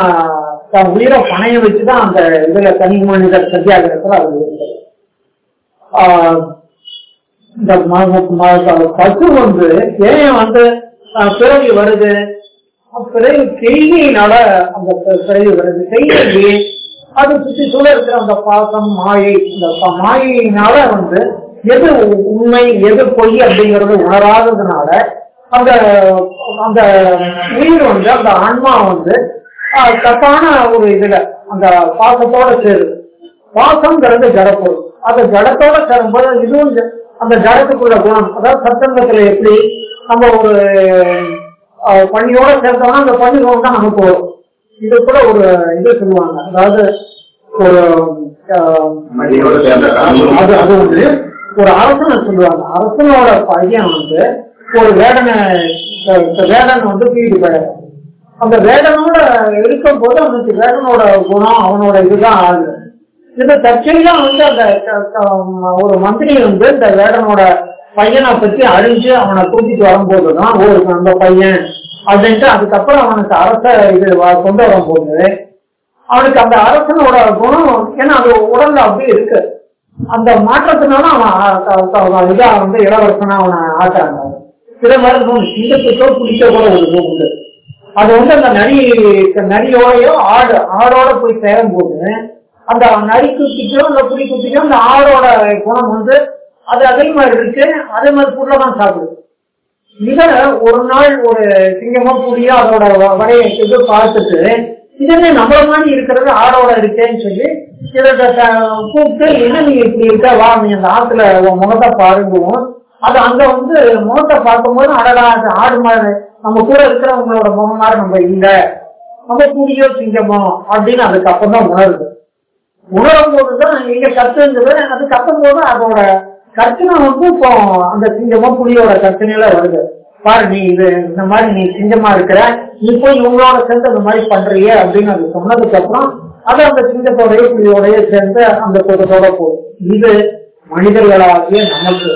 தன் உயிரை பணைய வச்சுதான் அந்த இதுல தனி மனிதர் சத்தியாகிரகத்துல அவர் இருந்தது. ஆஹ் இந்த பசு வந்து ஏன் வந்து ஆஹ், பிறவி வருது? பிறகு செய்யினால அந்த பிறகு பிறவி வருது. செய்தி அது சுற்றி சூழ இருக்கிற அந்த பாசம் மாயை. இந்த மாயினால வந்து எது உண்மை எது பொய் அப்படிங்கறது உணராததுனால அந்த அந்த உயிர் வந்து அந்த ஆன்மா வந்து தப்பான ஒரு இதுல அந்த பாசத்தோட சேருது. பாசம்ங்கிறது ஜடப்பொருள். அந்த ஜடத்தோட சேரும்போது இதுவும் அந்த ஜடத்துக்குள்ள குணம். அதாவது சத்தங்கத்துல எப்படி நம்ம ஒரு அஹ், பணியோட சேர்த்தோம்னா அந்த பணி குணம் தான் நமக்கு வரும். இது கூட ஒரு இது சொல்லுவாங்க. அதாவது ஒரு. அது அது வந்து ஒரு அரசனை சொல்லுவாங்க. அரசனோட பையன் வந்து ஒரு வேடனை வேடன் வந்து தூக்கிட்டு கிடையாது அந்த வேடனோட இருக்கும் போது அவனுக்கு வேடனோட குணம் அவனோட இதுதான் ஆகுது. இந்த தற்செயலாம் வந்து அந்த ஒரு மந்திரி வந்து இந்த வேடனோட பையனை பத்தி அழிஞ்சு அவனை கூட்டிட்டு வரும்போதுதான் ஒரு அந்த பையன் அப்படின்ட்டு அதுக்கப்புறம் அவனுக்கு அரச இது கொண்டு வரும்போது அவனுக்கு அந்த அரசனோட குணம் ஏன்னா அது உடல்ல அப்படியே இருக்கு. அந்த மாற்றத்தினால அவன் இதா வந்து இளவரசனா அவனை ஆட்டாங்க சில மாதிரி நூல் சிங்கத்துக்கோ பிடிக்க கூட ஒரு நூல் உண்டு. அது வந்து அந்த நரி நரியோடையோ ஆடு ஆடோட போய் சேரும் போது அந்த நரி குத்திக்கோ அந்த புலி குத்திக்கோ அந்த ஆடோட குணம் வந்து அது அதே மாதிரி இருக்கு. அதே மாதிரி புள்ளதான் சாப்பிடுது இத ஒரு நாள் ஒரு சிங்கமா புலியா அதோட வடையை பார்த்துட்டு இதென்ன நம்மள மாதிரி இருக்கிறது ஆடோட இருக்கேன்னு சொல்லி இதை கூப்பிட்டு என்ன நீ இப்படி இருக்க? வா நீ அந்த ஆத்துல உன் முகத்தை பாருங்குவோம். அது அங்க வந்து முகத்தை பார்க்கும்போது அடடா அது ஆடு மாதிரி நம்ம கூட இருக்கிறவங்களோட முகம் மாதிரி நம்ம இல்ல. நம்ம கூடியோ சிங்கமோ? அப்படின்னு அதுக்கு அப்புறம் தான் உணருது. உணரும் போதுதான் எங்க கத்துங்கிறது அது கத்தும் போது அதோட கற்பனை வந்து இப்போ அந்த சிங்கமோ புலியோட கற்பனையில வருது. பாரு நீ இது இந்த மாதிரி நீ சிங்கமா இருக்கிற நீ போய் இவங்களோட சேர்ந்து அந்த மாதிரி பண்றியே அப்படின்னு அது சொன்னதுக்கு அப்புறம் அது அந்த சிங்கத்தோடய புலியோடய சேர்ந்து அந்த கூட்டத்தோட போகும் இது மனிதர்களாகிய நமக்கு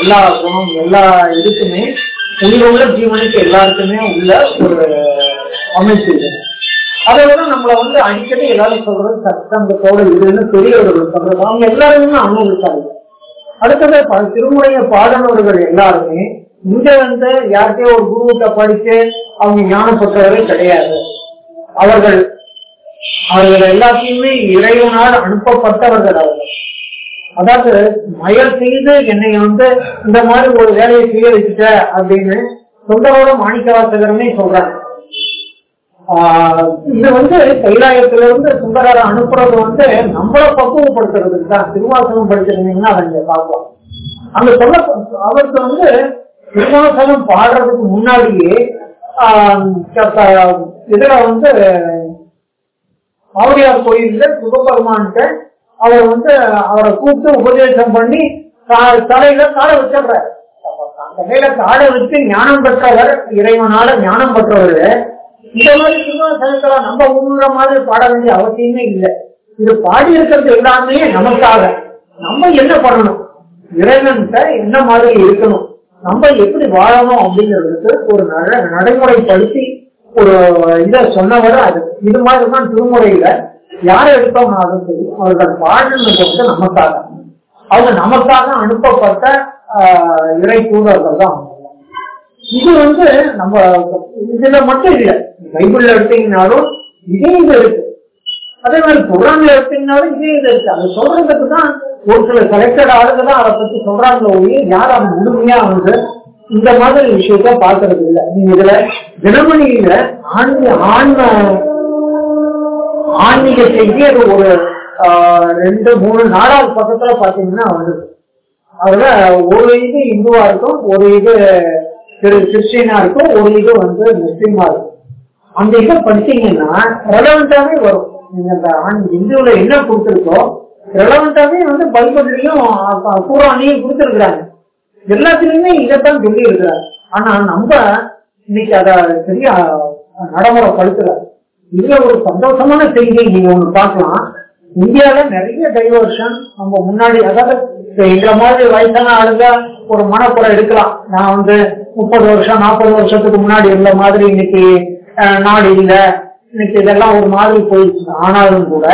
எல்லா குணம் எல்லா இதுக்குமே உள்ள ஜீவனுக்கு எல்லாருக்குமே உள்ள ஒரு அமைப்பு இது. அதை விட நம்மள வந்து அடிக்கடி எல்லாரும் சொல்றது சத்தங்கத்தோட இதுன்னு பெரியவர்கள் சொல்றது. அவங்க எல்லாருமே அனுபவிச்சாங்க. அடுத்தது திருமுறைய பாடனவர்கள் எல்லாருமே இங்க வந்து யார்கிட்டயோ ஒரு குருவத்தை படிச்சு அவங்க ஞானப்பட்டவர்கள் கிடையாது. அவர்கள் அவர்கள் எல்லாத்தையுமே இறைவனால் அனுப்பப்பட்டவர்கள் அவர்கள். அதாவது மயல் செய்து என்னை வந்து இந்த மாதிரி ஒரு வேலையை செய்ய வச்சுட்ட அப்படின்னு சொந்தரோட மாணிக்கவாசகரமே சொல்றாங்க. ஆஹ் இது வந்து கைலாயத்திலிருந்து சுந்தரரை அனுப்புறது வந்து நம்மள பக்குவப்படுத்துறதுக்கு தான். திருவாசகம் படிச்சிருந்தீங்கன்னா அதை நீங்க பார்க்கலாம். அங்க சொல்ல அவருக்கு வந்து திருவாசகம் பாடுறதுக்கு முன்னாடியே ஆஹ் இதுல வந்து ஆவுடையார் கோயில்ல சிவபெருமான்கிட்ட அவர் வந்து அவரை கூப்பிட்டு உபதேசம் பண்ணி தலையில காலை வச்சிடுறாரு. தலையில காலை வச்சு ஞானம் பெற்றவர் இறைவனால ஞானம் பெற்றவர். இந்த மாதிரி சிவாசனத்துல நம்ம உண்ணுற மாதிரி பாட வேண்டிய அவசியமே இல்லை. இது பாடி இருக்கிறது எல்லாமே நமக்காக. நம்ம என்ன பண்ணணும்? இறைவன்கிட்ட என்ன மாதிரி இருக்கணும்? நம்ம எப்படி வாழணும் அப்படிங்கிறதுக்கு ஒரு நட நடைமுறைப்படுத்தி ஒரு இத சொன்னவர் அது. இது மாதிரி தான் திருமுறையில யாரை எடுத்தோம்னாலும் சரி அவர்கள் பாடினது வந்து நமக்காக அவங்க நமக்காக அனுப்பப்பட்ட ஆஹ், இறை தூதர்கள் தான் இது வந்து நம்ம இதுல மட்டும் இல்லை பைபிள்ல எடுத்தீங்கன்னாலும் இதே இது இருக்கு. அதே மாதிரி குரான்ல எடுத்தீங்கன்னாலும் இதே இது இருக்கு. அது சொல்றதுக்கு தான் ஒரு சில செலக்டட் ஆளுங்க தான் அதை பத்தி சொல்றாங்க ஒழிய யார் அதை முழுமையா வந்து இந்த மாதிரி விஷயத்த பாக்குறது இல்ல நீங்க இதுல தினமணியில ஆன்மீ ஆன்ம ஆன்மீக செய்தி அது ஒரு ஆஹ், ரெண்டு மூணு நாலாவது பக்கத்துல பாத்தீங்கன்னா வருது அதுல ஒரு இது இந்துவா இருக்கும் ஒரு இது திரு கிறிஸ்டியனா இருக்கும் ஒரு இது வந்து முஸ்லீமா இருக்கும். அந்த இதை படிச்சீங்கன்னா ரெலவெண்டாவே வரும். நீங்க அந்த ஆண் என்ன கொடுத்துருக்கோ ரெலவெண்டாவே வந்து பைபிள்லயும் குரானையும் கொடுத்துருக்குறாங்க. எல்லாத்துலயுமே இதைத்தான் சொல்லி இருக்கிறாங்க ஆனா நம்ம இன்னைக்கு அத சரியா நடைமுறைப்படுத்துற இதுல ஒரு சந்தோஷமான செய்தி. நீங்க ஒண்ணு பாக்கலாம் இந்தியால நிறைய டைவர்ஷன் நம்ம முன்னாடி அதாவது இப்ப எங்களை மாதிரி வயசான ஆளுங்க ஒரு மனக்குறை எடுக்கலாம். நான் வந்து முப்பது வருஷம் நாற்பது வருஷத்துக்கு முன்னாடி இருந்த மாதிரி இன்னைக்கு நாடு இல்லை. இன்னைக்கு இதெல்லாம் ஒரு மாதிரி போயிடுச்சு. ஆனாலும் கூட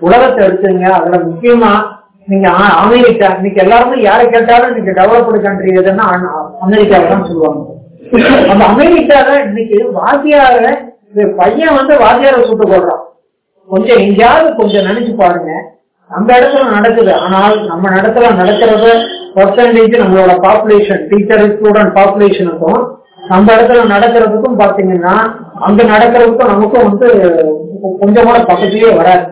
உலகத்தை எடுத்துங்க அதுல முக்கியமா நீங்க அமெரிக்கா இன்னைக்கு எல்லாருமே யாரை கேட்டாலும் இன்னைக்கு டெவலப்டு கண்ட்ரி எதுன்னா அமெரிக்காவை தான் சொல்லுவாங்க. அந்த அமெரிக்கால இன்னைக்கு வாத்தியார இந்த பையன் வந்து வாத்தியார சுட்டு போடுறான். கொஞ்சம் எங்கேயாவது கொஞ்சம் நினைச்சு பாருங்க. நம்ம இடத்துல நடக்குது. ஆனால் நம்ம இடத்துல நடக்கிறது பர்சன்டேஜ் நம்மளோட பாப்புலேஷன் டீச்சர் ஸ்டூடெண்ட் பாப்புலேஷனுக்கும் நம்ம இடத்துல நடக்கிறதுக்கும் பாத்தீங்கன்னா அங்க நடக்கிறதுக்கும் நமக்கும் வந்து கொஞ்சம் கூட பக்கத்திலேயே வராது.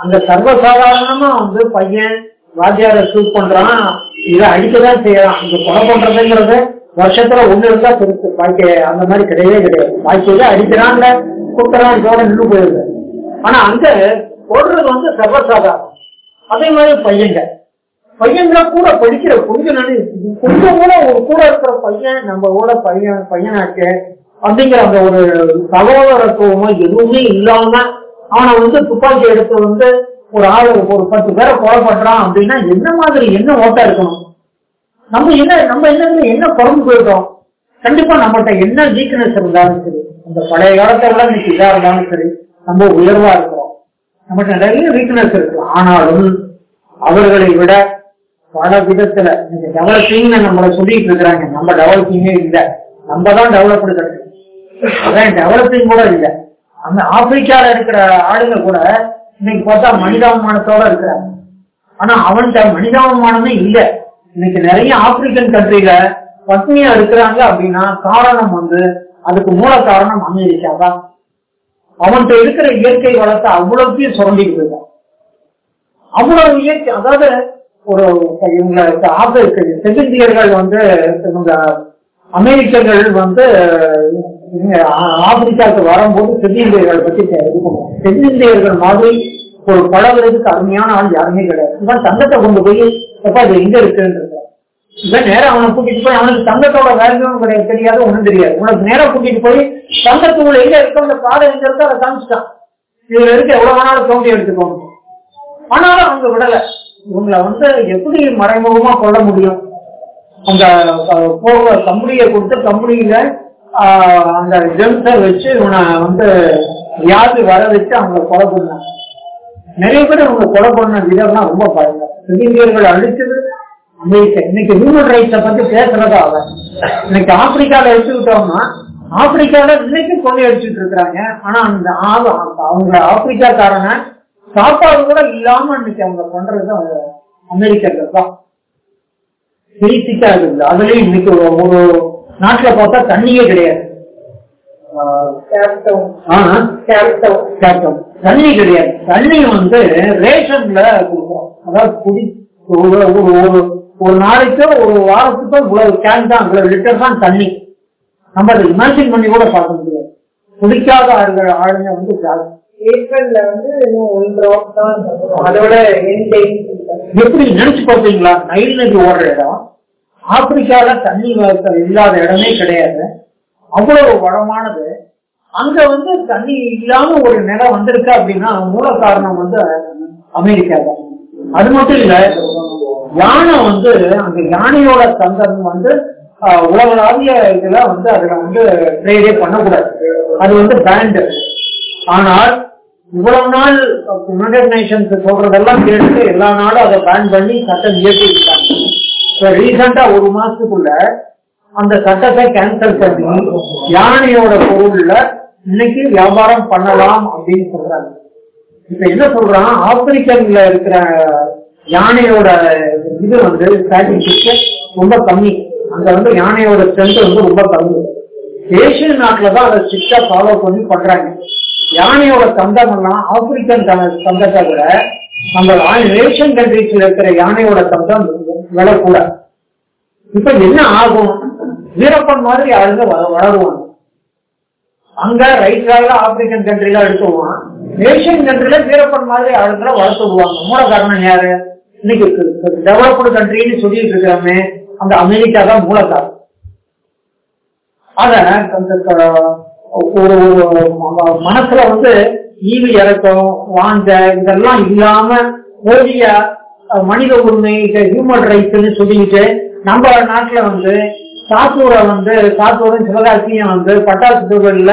அந்த சர்வசாதாரணமா வந்து பையன் வாத்தியார ஷூட் பண்றான் இதை அடிக்கதான் செய்யறான். இந்த கொலை பண்றதுங்கிறது வருஷத்துல ஒண்ணு இருந்தா பெருசு பாக்கி அந்த மாதிரி கிடையவே கிடையாது. வாழ்க்கையில அடிக்கிறாங்க குத்துறான் இதோட நின்று போயிருது ஆனா அங்க போடுறது வந்து சர்வசாதாரணம். அதே மாதிரி பையங்க பையன்களா கூட படிக்கிற கொஞ்சம் கொஞ்சம் கூட ஒரு கூட இருக்கிற பையன் நம்ம கூட பையன் பையனாச்சு அப்படிங்கிற அந்த ஒரு சகோதரத்துவமோ எதுவுமே இல்லாம அவனை வந்து துப்பாக்கி எடுத்து வந்து ஒரு ஆள் ஒரு பத்து பேரை கொலைப்படுறான் அப்படின்னா என்ன மாதிரி என்ன ஓட்டா இருக்கணும்? நம்ம என்ன நம்ம என்ன என்ன குறைஞ்சு போயிட்டோம்? கண்டிப்பா நம்மகிட்ட என்ன வீக்னஸ் இருந்தாலும் சரி அந்த பழைய காலத்தை விட இன்னைக்கு இதா இருந்தாலும் சரி நம்ம உயர்வா இருக்கிறோம் நம்மகிட்ட நிறைய வீக்னஸ் இருக்கு. ஆனாலும் அவர்களை விட பல விதத்துல நீங்க டெவலப்பிங் நம்மள சொல்லிட்டு இருக்கிறாங்க. நம்ம டெவலப்பிங்கே இல்ல. நம்ம தான் டெவலப்டு கிடையாது அதான் டெவலப்பிங் கூட இல்ல. அந்த ஆப்பிரிக்கால இருக்கிற ஆளுங்க கூட இன்னைக்கு பார்த்தா மனிதாபிமானத்தோட இருக்கிறாங்க. ஆனா அவன்கிட்ட மனிதாபிமானமே இல்ல. இன்னைக்கு நிறைய ஆப்பிரிக்கன் கண்ட்ரில பத்னியா இருக்கிறாங்க அப்படின்னா காரணம் வந்து அதுக்கு மூல காரணம் அமெரிக்கா தான். அவன்கிட்ட இருக்கிற இயற்கை வளத்தை அவ்வளவுத்தையும் சுரண்டிட்டு இருக்கான் அவ்வளவு இயற்கை அதாவது ஒரு இவங்க ஆப்பிரிக்க தென்னிந்தியர்கள் வந்து இவங்க அமெரிக்கர்கள் வந்து ஆப்பிரிக்காவுக்கு வரும்போது தென்னிந்தியர்கள் பத்தி தெரிஞ்சுக்கணும் தென்னிந்தியர்கள் மாதிரி ஒரு பழகிறதுக்கு அருமையான ஆள் யாருமே கிடையாது. இவன் தங்கத்தை கொண்டு போய் எப்ப இது எங்க இருக்குன்றது. இவன் நேரம் அவனை கூட்டிட்டு போய் அவனுக்கு தங்கத்தோட வேல்யூவும் கிடையாது தெரியாது ஒண்ணும் தெரியாது. உனக்கு நேரம் கூட்டிட்டு போய் தங்கத்துக்குள்ள எங்க இருக்கோ அந்த பாதை எங்க இருக்கோ அதை காமிச்சிட்டான். இதுல இருக்க எவ்வளவு வேணாலும் தோண்டி எடுத்துக்கோங்க. ஆனாலும் அவங்க விடல. இவங்களை வந்து எப்படி மறைமுகமா கொள்ள முடியும்? அந்த போக கம்பெனியை கொடுத்து கம்பெனியில அந்த ஜெம்ஸை வச்சு இவனை வந்து வியாதி வர வச்சு அவங்களை கொலை பண்ணாங்க. நிறைய பேர் அவங்க கொலை பண்ண விதம்னா ரொம்ப பாருங்க இந்தியர்கள் அழிச்சது அமெரிக்கா. இன்னைக்கு ஹியூமன் ரைட்ஸ பத்தி பேசுறதா அவன். இன்னைக்கு ஆப்பிரிக்கால எடுத்துக்கிட்டோம்னா ஆப்பிரிக்கால இன்னைக்கு கொள்ளை அடிச்சுட்டு இருக்கிறாங்க. ஆனா அந்த ஆளு- அவங்க ஆப்பிரிக்காக்காரன சாப்பாடு கூட இல்லாம இன்னைக்கு அவங்க பண்றது அமெரிக்கர்கள் தான். பேசிக்கா இருக்குது அதுலயும் இன்னைக்கு ஒரு- நாட்டுல பார்த்தா தண்ணியே கிடையாது. தண்ணி கிடையாது. தண்ணி வந்து ரேஷன்ல கொடுக்குறோம். அதாவது குடி ஒரு ஒரு நாளைக்கோ ஒரு வாரத்துக்கோ இவ்வளவு கேன் தான் இவ்வளவு லிட்டர் தான் தண்ணி. நம்ம அதை இமேஜின் பண்ணி கூட பார்க்க முடியாது. குடிக்காத ஆளுங்க ஆளுங்க வந்து ஜாஸ்தி. ஏப்ரல்ல வந்து இன்னும் ஒன் ட்ராப் தான் அதோட எண்ட் எப்படி நினைச்சு பார்த்தீங்களா நைல் நதி ஓடுற இடம். ஆப்பிரிக்கால தண்ணி வளர்த்தல் இல்லாத இடமே கிடையாது. அவ்வளவு வளமானது. அங்க வந்து தண்ணி இல்லாம ஒரு நிலம் வந்திருக்கு அப்படின்னா மூல காரணம் வந்து அமெரிக்கா தான். அது மட்டும் இல்ல யானை வந்து அந்த யானையோட தந்தம் வந்து உலகளாவிய இதுல வந்து அதுல வந்து ட்ரேடே பண்ணக்கூடாது. அது வந்து பிராண்ட் ஆனால் இவ்வளவு நாள் யுனைடெட் நேஷன்ஸ் சொல்றதெல்லாம் கேட்டு எல்லா நாடும் அதை பேன் பண்ணி சட்டம் இயற்றிட்டாங்க ரீசெண்டா ஒரு மாசத்துக்குள்ள அந்த சட்டத்தை கேன்சல் பண்ணி யானையோட பொருள்ல இன்னைக்கு வியாபாரம் பண்ணலாம் அப்படின்னு சொல்றாங்க. இப்ப என்ன சொல்றான்? ஆப்பிரிக்கன்ல இருக்கிற யானையோட இது வந்து ஸ்டாட்டிஸ்டிக்ஸ் ரொம்ப கம்மி. அங்க வந்து யானையோட ஸ்ட்ரென்த் வந்து ரொம்ப கம்மி. ஏசியன் நாட்டுல தான் அதை ஸ்ட்ரிக்டா ஃபாலோ பண்ணி பண்றாங்க. யானையோட சந்தம்லாம் எல்லாம் ஆப்பிரிக்கன் சந்தத்தை விட நம்ம ஏசியன் கண்ட்ரீஸ்ல இருக்கிற யானையோட தந்தம் விலை இப்ப என்ன ஆகும்? வீரப்பன் மாதிரி ஆளுங்க வளருவாங்க. அங்க ரைட் சைடுல ஆப்பிரிக்கன் கண்ட்ரில எடுத்துவான் ஏசியன் கண்ட்ரில வீரப்பன் மாதிரி ஆளுங்களை வளர்த்து விடுவாங்க மூல காரணம் யாரு? இன்னைக்கு டெவலப்டு கண்ட்ரின்னு சொல்லிட்டு இருக்கிறோமே அந்த அமெரிக்கா தான் மூல காரணம். அத ஒரு ஒரு மனசுல வந்து ஈவு இறக்கம் வாஞ்ச இதெல்லாம் இல்லாம போதிய மனித உரிமை ஹியூமன் ரைட்ஸ்னு சொல்லிக்கிட்டு நம்ம நாட்டுல வந்து சாத்தூரை வந்து சாத்தூரும் சிவகாசியும் வந்து பட்டாசு தொழில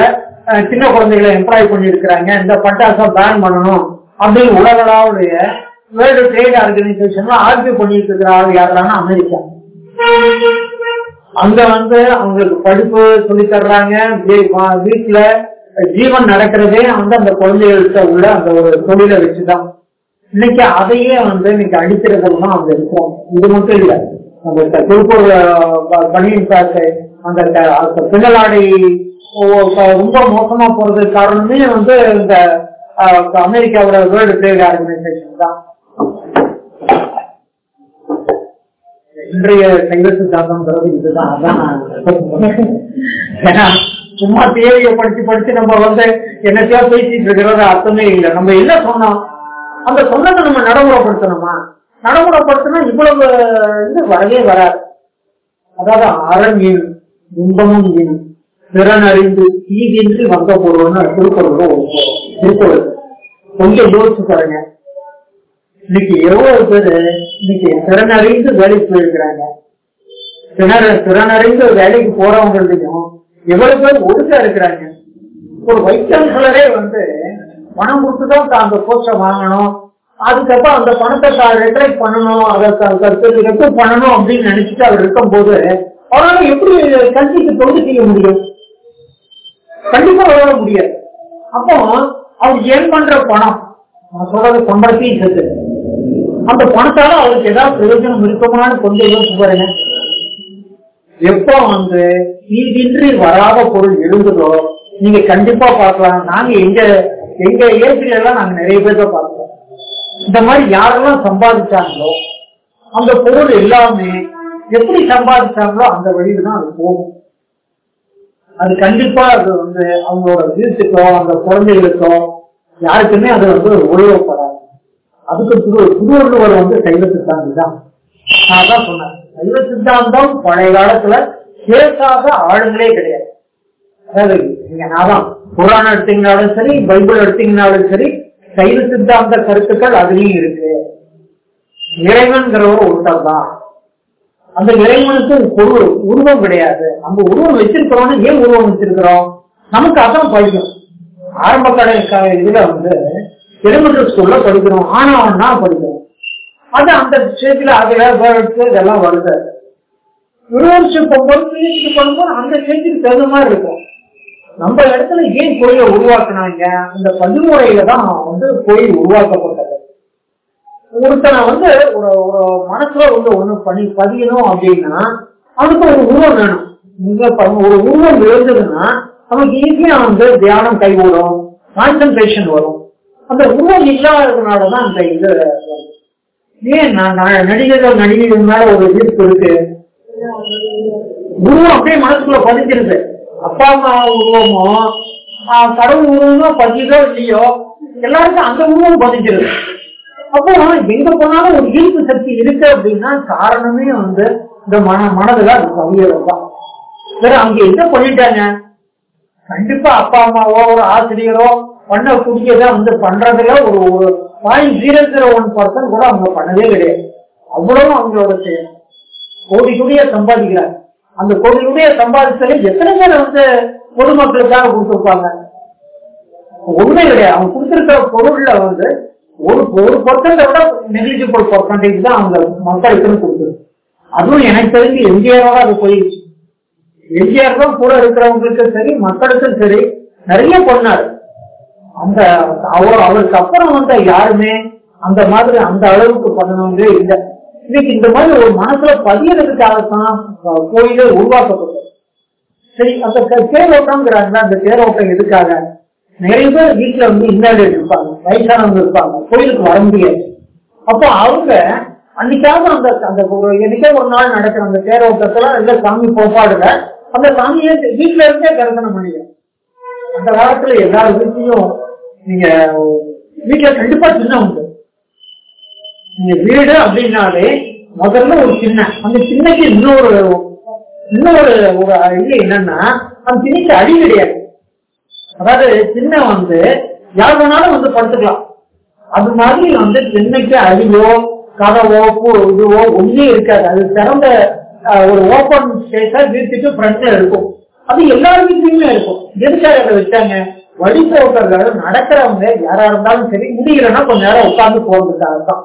சின்ன குழந்தைகளை எம்ப்ளாய் பண்ணிருக்கிறாங்க இந்த பட்டாசை பேன் பண்ணணும் அப்படின்னு உலகளாவுடைய வேர்ல்டு ட்ரேட் ஆர்கனைசேஷன்ல ஆர்கியூ பண்ணிட்டு இருக்கிற யாரான யாருன்னா அமெரிக்கா. அங்க வந்து அவங்களுக்கு படிப்பு சொல்லி தர்றாங்க. வீட்டுல ஜீவன் நடக்கிறதே வந்து அந்த குழந்தைகளுக்கு உள்ள அந்த ஒரு தொழிலை வச்சுதான். இன்னைக்கு அதையே வந்து இன்னைக்கு அடிக்கிறதெல்லாம் அங்க இருக்கும். இது மட்டும் இல்ல. அந்த திருப்பூர் பணியின் காசு அந்த அந்த பின்னலாடை ஓ- ரொம்ப மோசமா போறதுக்கு காரணமே வந்து இந்த அமெரிக்காவோட வேர்ல்டு ட்ரேட் ஆர்கனைசேஷன் தான். இன்றைய செங்கல் சித்தாந்தம்ங்கிறது இதுதான் அதான் ஏன்னா சும்மா தேவையை படிச்சு படிச்சு நம்ம வந்து என்னத்தையோ பேசிட்டு இருக்கிறது அர்த்தமே இல்லை. நம்ம என்ன சொன்னோம்? அந்த சொன்னதை நம்ம நடைமுறைப்படுத்தணுமா? நடைமுறைப்படுத்தினா இவ்வளவு இது வரவே வராது. அதாவது அரண் இன்பமும் ஈன் திறன் அறிந்து தீவின்றி வந்த பொருள்னு திருக்குறள் திருக்குறள். கொஞ்சம் யோசிச்சு பாருங்க. இன்னைக்கு எவ்வளவு பேரு இன்னைக்கு திறன் அறிந்து வேலைக்கு போயிருக்கிறாங்க. திறன் திறன் அறிந்து வேலைக்கு போறவங்களுக்கும் எவ்வளவு பேர் ஒழுங்கா இருக்கிறாங்க. ஒரு வைஸ் வந்து பணம் கொடுத்துதான் தான் அந்த போஸ்ட வாங்கணும். அதுக்கப்புறம் அந்த பணத்தை தான் ரெட்ரைட் பண்ணணும். அதை ரெப்பு பண்ணணும் அப்படின்னு நினைச்சிட்டு அவர் இருக்கும்போது அவரால் எப்படி கல்விக்கு தொகுதி செய்ய முடியும்? கண்டிப்பா வர முடியாது. அப்போ அவர் ஏன் பண்ற பணம். நான் சொல்றது சம்பளத்தையும் சேர்த்து அந்த பணத்தால அவருக்கு ஏதாவது பிரயோஜனம் இருக்குமான்னு கொஞ்சம் யோசிச்சு பாருங்க எப்போ வந்து நீதின்றி வராத பொருள் இருந்ததோ நீங்க கண்டிப்பா பார்க்கலாம். நாங்க எங்க எங்க இயற்கையெல்லாம் எல்லாம் நாங்க நிறைய பேர்த்த பார்க்கிறோம். இந்த மாதிரி யாரெல்லாம் சம்பாதிச்சாங்களோ அந்த பொருள் எல்லாமே எப்படி சம்பாதிச்சாங்களோ அந்த வழியில தான் அது போகும். அது கண்டிப்பா அது வந்து அவங்களோட வீட்டுக்கோ அந்த குழந்தைகளுக்கோ யாருக்குமே அது வந்து உபயோகப்படாது. அதுக்கு திரு திருவள்ளுவர் வந்து சைவ சித்தாந்தி தான் நான் தான் சொன்னேன். சைவ சித்தாந்தம் பழைய காலத்துல சேர்க்காத ஆளுங்களே கிடையாது. அதாவது நீங்க நான் தான் புராணம் எடுத்தீங்கனாலும் சரி பைபிள் எடுத்தீங்கனாலும் சரி சைவ சித்தாந்த கருத்துக்கள் அதுலயும் இருக்கு. இறைவன்கிறவர் ஒருத்தர் தான் அந்த இறைவனுக்கு ஒரு உருவம் கிடையாது. நம்ம உருவம் வச்சிருக்கிறோம்னு ஏன் உருவம் வச்சிருக்கிறோம்? நமக்கு அதான் படிக்கும் ஆரம்ப கடை இதுல வந்து எலிமெண்டரி ஸ்கூல்ல படிக்கிறோம். ஆனா படிக்கிறோம் அது அந்த ஸ்டேஜ்ல அதுல வேர்ட்ஸ் இதெல்லாம் வருது. யூனிவர்சிட்டி போகும்போது பிஹெச்டி பண்ணும்போது அந்த ஸ்டேஜுக்கு தகுந்த மாதிரி இருக்கும். நம்ம இடத்துல ஏன் கோயிலை உருவாக்குனாங்க? அந்த பதிமுறையில தான் வந்து கோயில் உருவாக்கப்பட்டது. ஒருத்தனை வந்து ஒரு ஒரு மனசுல வந்து ஒண்ணு பண்ணி பதியணும் அப்படின்னா அதுக்கு ஒரு உருவம் வேணும். ஒரு உருவம் இருந்ததுன்னா நமக்கு ஈஸியா வந்து தியானம் கைகூடும் கான்சென்ட்ரேஷன் வரும். அந்த உருவம் இல்லாததுனாலதான் அந்த இது ஏன் நான் நான் நடிகர்கள் நடிகைகள் மேல ஒரு ஈர்ப்பு இருக்கு? உருவம் அப்படியே மனசுக்குள்ள பதிஞ்சிருது அப்பா அம்மா உருவமோ ஆஹ் கடவுள் உருவமோ பதிஞ்சதோ இல்லையோ எல்லாருக்கும் அந்த உருவம் பதிஞ்சிருது அப்போ எங்க போனாலும் ஒரு ஈர்ப்பு சக்தி இருக்கு அப்படின்னா காரணமே வந்து இந்த மன மனதுல அது வேற அங்க என்ன பண்ணிட்டாங்க? கண்டிப்பா அப்பா அம்மாவோ ஒரு ஆசிரியரோ பண்ண வந்து பண்றதுல ஒரு ஒரு point zero zero one percent கூட அவங்க பண்ணவே கிடையாது. அவ்வளவு அவங்களோட செயல். கோடி கோடியா சம்பாதிக்கிறாங்க. அந்த கோடி கோடியா சம்பாதிச்சாலே எத்தனை பேர் வந்து பொதுமக்களுக்காக கொடுத்துருப்பாங்க? ஒண்ணுமே கிடையாது. அவங்க கொடுத்திருக்கிற பொருள்ல வந்து ஒரு ஒரு பர்சன்ட விட நெகிஜிபிள் பர்சன்டேஜ் தான் அவங்க மக்களுக்குன்னு கொடுக்குது. அதுவும் எனக்கு தெரிஞ்சு எம்ஜிஆரோட அது போயிடுச்சு. எம்ஜிஆர் தான் கூட இருக்கிறவங்களுக்கும் சரி மக்களுக்கும் சரி நிறைய பண்ணாரு. அந்த அவர் அவருக்கு அப்புறம் வந்த யாருமே அந்த மாதிரி அந்த அளவுக்கு பண்ணணுங்க இல்லை. இன்னைக்கு இந்த மாதிரி ஒரு மனசுல பதியறதுக்காகத்தான் கோயிலே உருவாக்கப்பட்டது. சரி அந்த க- அந்த தேரோட்டம் எதுக்காக? நிறைய பேர் வீட்டுல வந்து இன்னாடி இருப்பாங்க வயசானவங்க இருப்பாங்க கோயிலுக்கு வர முடியாது. அப்போ அவங்க அன்னைக்காவது அந்த அந்த என்னைக்கே ஒரு நாள் நடக்கிற அந்த தேரோட்டத்துல இல்ல சாமி போப்பாடுல அந்த சாமியை வீட்டுல இருந்தே தரிசனம் பண்ணிடுறேன் அந்த காலத்துல எல்லா வீட்லயும் நீங்க வீட்டுல கண்டிப்பா சின்ன உண்டு. நீங்க வீடு அப்படின்னாலே முதல்ல ஒரு சின்ன அந்த சின்னக்கு இன்னொரு இன்னொரு ஒரு இது என்னன்னா அந்த சின்னக்கு அடி கிடையாது. அதாவது சின்ன வந்து யார் வேணாலும் வந்து படுத்துக்கலாம். அது மாதிரி வந்து சின்னக்கு அடியோ கதவோ பூ இதுவோ ஒன்னே இருக்காது. அது திறந்த ஒரு ஓப்பன் ஸ்பேஸா வீட்டுக்கு ஃப்ரண்ட்ல இருக்கும். அது எல்லாருமே வீட்லயுமே இருக்கும். எதுக்காக அதை வச்சாங்க? வழிபோக்கர்கள் நடக்கிறவங்க யாரா இருந்தாலும் சரி முடியலன்னா கொஞ்ச நேரம் உட்கார்ந்து போறதுக்காக தான்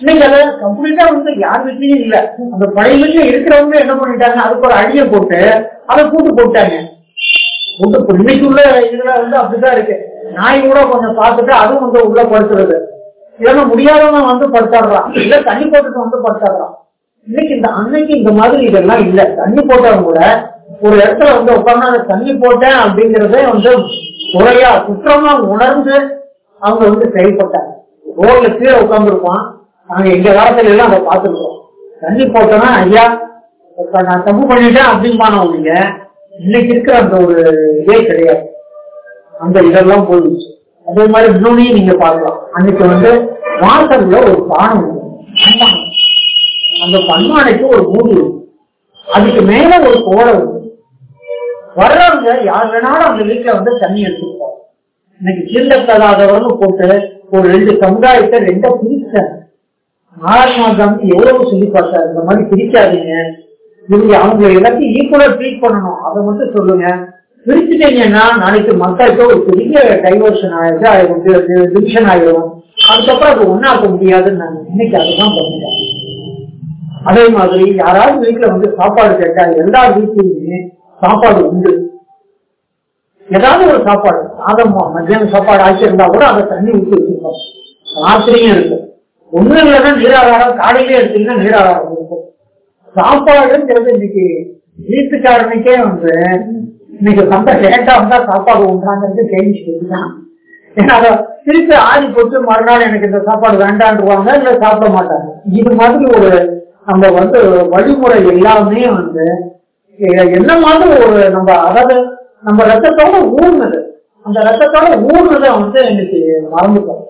இன்னைக்கு அதை கம்ப்ளீட்டா வந்து யார் வீட்லயும் இல்ல. அந்த பழைய வீட்டுல இருக்கிறவங்க என்ன பண்ணிட்டாங்க? அதுக்கு ஒரு அழிய போட்டு அதை கூட்டு போட்டாங்க. கூட்டு இன்னைக்கு உள்ள இதுல வந்து அப்படிதான் இருக்கு. நாய் கூட கொஞ்சம் பார்த்துட்டு அதுவும் வந்து உள்ள படுத்துறது. இல்லைன்னா முடியாதவங்க வந்து படுத்தாடுறான் இல்ல தண்ணி போட்டுட்டு வந்து படுத்தாடுறான் இன்னைக்கு இந்த அன்னைக்கு இந்த மாதிரி இதெல்லாம் இல்ல. தண்ணி போட்டவங்க கூட ஒரு இடத்துல வந்து உட்கார்ந்து அந்த தண்ணி போட்டேன் அப்படிங்கறதே வந்து குறையா குற்றமா உணர்ந்து அவங்க வந்து செயல்பட்டாங்க. ரோட்ல கீழே உட்கார்ந்துருப்பான். நாங்க எங்க காலத்துல எல்லாம் அதை பார்த்துருக்கோம். தண்ணி போட்டோம்னா ஐயா இப்ப நான் தப்பு பண்ணிட்டேன் அப்படிம்பான ஒழிய இன்னைக்கு இருக்கிற அந்த ஒரு இதே கிடையாது. அந்த இதெல்லாம் போயிடுச்சு. அதே மாதிரி இன்னொன்னையும் நீங்க பார்க்கலாம். அன்னைக்கு வந்து வாசல்ல ஒரு பானம் உண்டு. அந்த பண்பானைக்கு ஒரு மூடி உண்டு. அதுக்கு மேல ஒரு கோடை வர்றவங்க யார் வேணாலும் அந்த வீட்டுல வந்து தண்ணி எடுத்துப்போம் இன்னைக்கு தீண்டப்படாதவர்னு போட்டு ஒரு ரெண்டு சமுதாயத்தை ரெண்டா பிரிச்சாங்க மகாத்மா காந்தி எவ்வளவு சொல்லி பார்த்தாரு? இந்த மாதிரி பிரிக்காதீங்க. இவங்க அவங்க எல்லாத்தையும் ஈக்குவலா ட்ரீட் பண்ணணும். அதை மட்டும் சொல்லுங்க. பிரிச்சுட்டீங்கன்னா நாளைக்கு மக்களுக்கு ஒரு பெரிய டைவர்ஷன் ஆயிடும் டிவிஷன் ஆயிடும் அதுக்கப்புறம் அது ஒன்னாக்க முடியாதுன்னு நான் இன்னைக்கு அதுதான் பண்ணுறேன் அதே மாதிரி யாராவது வீட்டுல வந்து சாப்பாடு கேட்டா எல்லா வீட்லயுமே சாப்பாடு உண்டு. ஏதாவது ஒரு சாப்பாடு சாதம் மத்தியானம் சாப்பாடு ஆச்சிருந்தா கூட அதை தண்ணி ஊற்றி வச்சிருக்கோம். ராத்திரியும் இருக்கு ஒண்ணு இல்லைன்னா நீராதாரம் காலையிலே எடுத்தீங்கன்னா நீராதாரம் இருக்கும். சாப்பாடுங்கிறது இன்னைக்கு வீட்டுக்காரனுக்கே வந்து இன்னைக்கு ரொம்ப லேட்டா வந்தா சாப்பாடு உண்டாங்கிறது கேள்வி ஏன்னா அதை திருப்பி ஆடி போட்டு மறுநாள் எனக்கு இந்த சாப்பாடு வேண்டான்றுவாங்க இல்ல சாப்பிட மாட்டாங்க. இது மாதிரி ஒரு நம்ம வந்து வழிமுறை எல்லாமே வந்து என்ன மாதிரி ஒரு நம்ம அதாவது நம்ம ரத்தத்தோட ஊர்னது அந்த ரத்தத்தோட ஊர்னதை வந்து இன்னைக்கு மறந்துட்டோம்.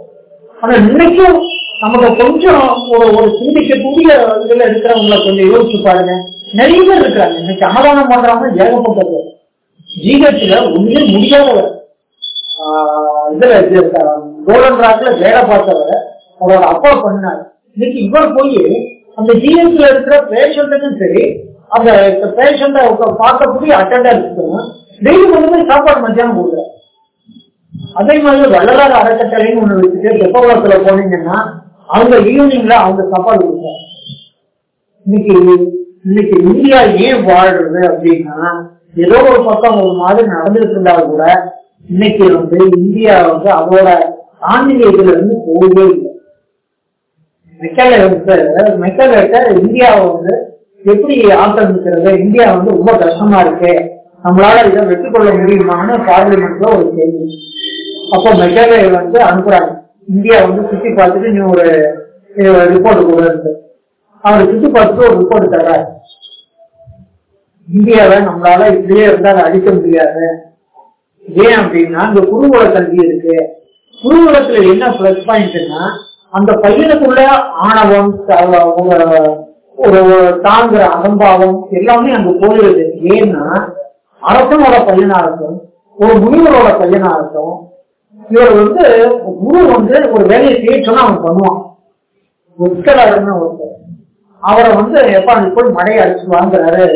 ஆனா இன்னைக்கும் நமக்கு கொஞ்சம் ஒரு ஒரு சிந்திக்கக்கூடிய இதுல இருக்கிறவங்களை கொஞ்சம் யோசிச்சு பாருங்க. நிறைய பேர் இருக்கிறாங்க. இன்னைக்கு அன்னதானம் பண்றவங்க ஏகப்பட்டது. ஜிஹெச்ல ஒண்ணுமே முடியாதவர் ஆஹ் இதுல கோல்டன் ராக்ல வேலை பார்த்தவர் அவரோட அப்பா பண்ணாரு. இன்னைக்கு இவர் போய் அந்த ஜிஹெச்ல இருக்கிற பேஷண்ட்டுக்கும் சரி அந்த பேஷண்ட பார்க்கக்கூடிய அட்டண்டன்ஸ் டெய்லி கொண்டு போய் சாப்பாடு மத்தியானம் கொடுக்குறாரு அதே மாதிரி வள்ளலார் அறக்கட்டளைன்னு ஒண்ணு வச்சுட்டு தெப்பகுளத்துல போனீங்கன்னா அவங்க ஈவினிங்ல அவங்க சாப்பாடு கொடுப்பாங்க இன்னைக்கு இன்னைக்கு இந்தியா ஏன் வாழ்றது அப்படின்னா ஏதோ ஒரு பக்கம் ஒரு மாதிரி நடந்துட்டு இருந்தா கூட இன்னைக்கு வந்து இந்தியா வந்து அதோட ஆன்மீகத்துல இருந்து போகவே இல்லை. மெக்கல வந்து மெக்கலேட்ட இந்தியாவை வந்து எப்படி ஆக்கிரமிக்கிறது இந்தியா வந்து ரொம்ப கஷ்டமா இருக்கு. நம்மளால இதை வெற்றி கொள்ள முடியுமான்னு பார்லிமெண்ட்ல ஒரு கேள்வி. அப்போ மெகாவே வந்து அனுப்புறாங்க. இந்தியா வந்து சுத்தி பார்த்துட்டு நீ ஒரு ரிப்போர்ட் கொடுத்து அவர் சுத்தி பார்த்துட்டு ஒரு ரிப்போர்ட் தர்றாரு. இந்தியாவை நம்மளால இப்படியே இருந்தால் அழிக்க முடியாது. ஏன் அப்படின்னா இந்த குருகுல கல்வி இருக்கு. குருகுலத்துல என்ன பிளஸ் பாயிண்ட்னா அந்த பையனுக்குள்ள ஆணவம் ஒரு- தாங்குற அகம்பாவம் எல்லாமே அங்க போயிடுது ஏன்னா அரசனோட பையனா இருக்கும் ஒரு முனிவரோட பையனா இருக்கும் இவர் வந்து குரு வந்து ஒரு வேலையை செய்ய சொன்னா அவன் பண்ணுவான். உட்கலர்னு ஒருத்தர். அவரை வந்து எப்ப நீ போய் மடையை அடிச்சு வாங்குறாரு.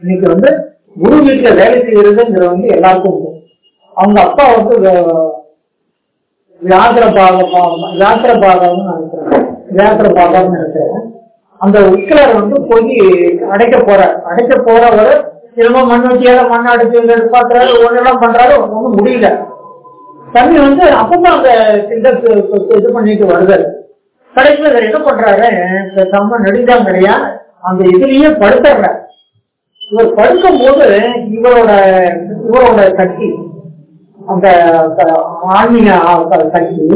இன்னைக்கு வந்து குரு வீட்டுல வேலை செய்யறதுங்கிற வந்து எல்லாருக்கும் உண்டு. அவங்க அப்பா வந்து வே- வியாகர பாகம் வியாகர பாகம்னு நினைக்கிறேன் வியாகர பாகம்னு நினைக்கிறேன். அந்த உட்கலர் வந்து போய் அடைக்க போறார். அடைக்க போறவர் திரும்ப மண் வச்சியால மண் அடைச்சு பாக்குறாரு ஒன்னெல்லாம் பண்றாரு ஒன்றும் முடியல. தண்ணி வந்து அப்பதான் அந்த இதை இது பண்ணிட்டு வருது கடைசியில் இவர் என்ன பண்றாரு பேசாம நெடுஞ்சாங்கடையா அந்த இதுலயே படுத்துற இவர் படுக்கும் போது இவரோட இவரோட சக்தி அந்த ஆன்மீக சக்தி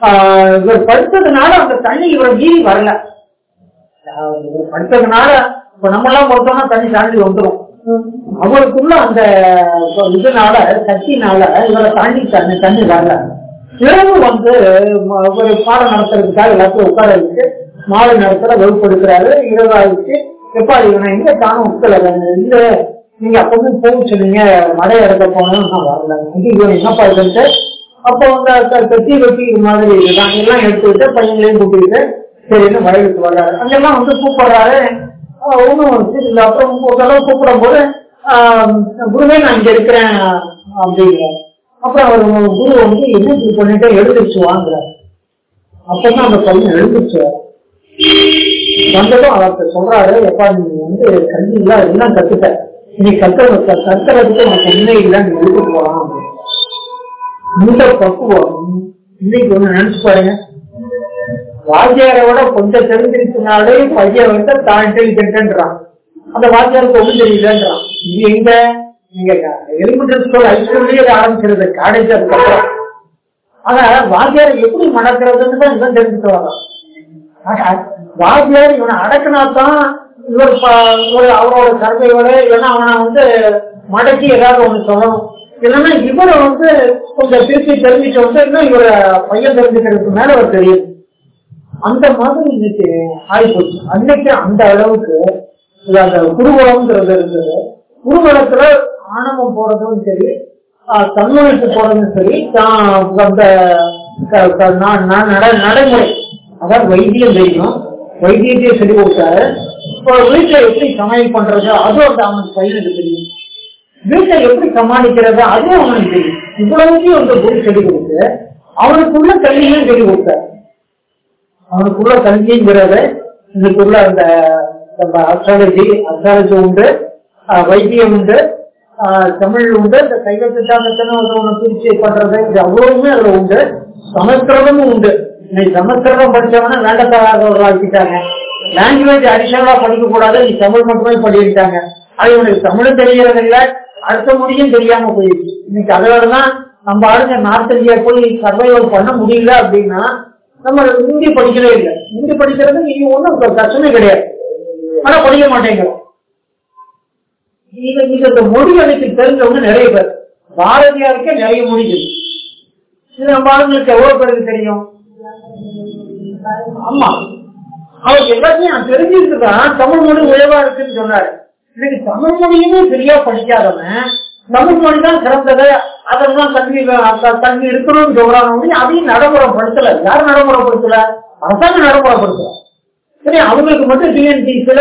ஆஹ் இவர் படுத்ததுனால அந்த தண்ணி இவரை மீறி வரல. படித்ததுனால இப்ப நம்ம எல்லாம் பொறுத்தோம்னா தண்ணி சாண்டி வந்துடும் அவருக்குள்ள அந்த இதனால சக்தினால இவரை தாண்டி தண்ணி தண்ணி வரல. இரவு வந்து ஒரு பாடம் நடத்துறதுக்காக எல்லாத்தையும் உட்கார வச்சு மாலை நேரத்துல வகுப்பு எடுக்கிறாரு இரவு ஆயிடுச்சு எப்பா இவனை எங்க தானும் உட்கல? இல்ல நீங்க அப்பவும் போக சொன்னீங்க மழை இறக்க போனோம் நான் வரல. இவன் என்னப்பா இதுன்ட்டு அப்போ வந்து கட்டி கத்தி வெட்டி மாதிரி இதுதான். எல்லாம் எடுத்துக்கிட்டு பையன்களையும் கூட்டிட்டு சரின்னு வயலுக்கு வர்றாரு அங்கெல்லாம் வந்து கூப்பிடுறாரு. ஒன்னும் ஒண்ணும் அப்புறம் ஒரு தடவை கூப்பிடும் போது குருவே நான் இங்க இருக்கிறேன் அப்படிங்கிறார். அப்புறம் அவர் குரு வந்து என்ன இப்படி பண்ணிட்டு எழுதிச்சு வாங்குறாரு. அப்பதான் அந்த பையன் எழுதிச்சு வந்ததும் அவர்கிட்ட சொல்றாரு எப்பா நீ வந்து கல்வி எல்லாம் எல்லாம் கத்துட்ட. நீ கத்துறது கத்துறதுக்கு உனக்கு உண்மை இல்லை நீ எழுதி போலாம். அப்படின்னு. இந்த பக்குவம். இன்னைக்கு ஒண்ணு நினைச்சு பாருங்க. வாத்தியாரோட கொஞ்சம் தெரிஞ்சிருச்சுனாலே பையன் வந்து தான் இன்டெலிஜென்ட்ன்றான் அந்த வாத்தியாருக்கு ஒண்ணும் தெரியலன்றான். இது எங்க? நீங்க எலிமெண்டரி ஸ்கூல் ஹைஸ்கூல்லயே ஆரம்பிச்சிருது காலேஜ் அதுக்கப்புறம். ஆனா வாத்தியார் எப்படி மடக்கிறதுன்னு தான் இவன் தெரிஞ்சுட்டு வரான் வாத்தியார் இவனை அடக்கினாதான் இவர் ப- அவரோட சர்வையோட இல்லைன்னா அவனை வந்து மடக்கி ஏதாவது ஒண்ணு சொல்லணும். இல்லைன்னா இவரை வந்து கொஞ்சம் திருப்பி தெரிஞ்சுட்டு வந்து இன்னும் இவரை பையன் தெரிஞ்சுக்கிறதுக்கு மேல அவர் தெரியும். அந்த மாதிரி இன்னைக்கு ஆயிப்போச்சு அன்னைக்கு அந்த அளவுக்கு அந்த குருகுலம்ங்கிறது இருந்தது குருகுலத்துல ஆணவம் போறதும் சரி ஆஹ் போறதும் சரி தான் அந்த நடைமுறை. அதாவது வைத்தியம் தெரியும். வைத்தியத்தையும் சொல்லி கொடுத்தாரு. இப்போ வீட்டுல எப்படி சமையல் பண்றது? அதுவும் அந்த அவனுக்கு பையனுக்கு தெரியும். வீட்டை எப்படி சமாளிக்கிறது? அதுவும் அவனுக்கு தெரியும். இவ்வளவுக்கும் அந்த குரு சொல்லி கொடுத்து அவனுக்குள்ள கல்வியும் சொல்லி கொடுத்தாரு. அவனுக்குள்ள கல்விங்கிறது இதுக்குள்ள அந்த அஸ்ட்ராலஜி அஸ்ட்ராலஜி உண்டு வைத்தியம் உண்டு ஆஹ் தமிழ் உண்டு இந்த சைவ சித்தாந்தத்தின ஒன்று பிரிச்சு பண்றது இது அவ்வளவுமே அதுல உண்டு. சமஸ்கிருதமும் உண்டு. இன்னைக்கு சமஸ்கிருதம் படிச்சவனா வேண்டத்தராக ஆக்கிட்டாங்க. லாங்குவேஜ் அடிஷனலா படிக்க கூடாது நீ தமிழ் மட்டுமே படிக்கிட்டாங்க. அது இவனுக்கு தமிழும் தெரியறது அடுத்த மொழியும் தெரியாம போயிடுச்சு. இன்னைக்கு அதோடதான் நம்ம ஆளுங்க நார்த் இந்தியா போய் சர்வைவல் பண்ண முடியல அப்படின்னா நம்ம ஹிந்தி படிக்கவே இல்லை. ஹிந்தி படிக்கிறது நீங்க ஒண்ணும் கஷ்டமே கிடையாது. ஆனா படிக்க மாட்டேங்கிறோம். இந்த மொழி எனக்கு தெரிஞ்சவங்க நிறைய பேர். பாரதியாருக்கே நிறைய மொழி தெரியும் இது நம்ம ஆளுங்களுக்கு எவ்வளவு பேருக்கு தெரியும்? ஆமா. அவர் எல்லாத்தையும் நான் தெரிஞ்சிருக்குதான் தமிழ் மொழி உயர்வா இருக்குன்னு சொன்னாரு. இன்னைக்கு தமிழ் மொழியுமே சரியா படிக்காதவன். தமிழ் மொழி தான் சிறந்தது அதெல்லாம் தண்ணி க- கல்வி இருக்கணும்னு சொல்றாங்க அதையும் நடைமுறைப்படுத்தல. யார் நடைமுறைப்படுத்தல? அரசாங்கம் நடைமுறைப்படுத்தல. சரி அவங்களுக்கு மட்டும் டிஎன்டிசில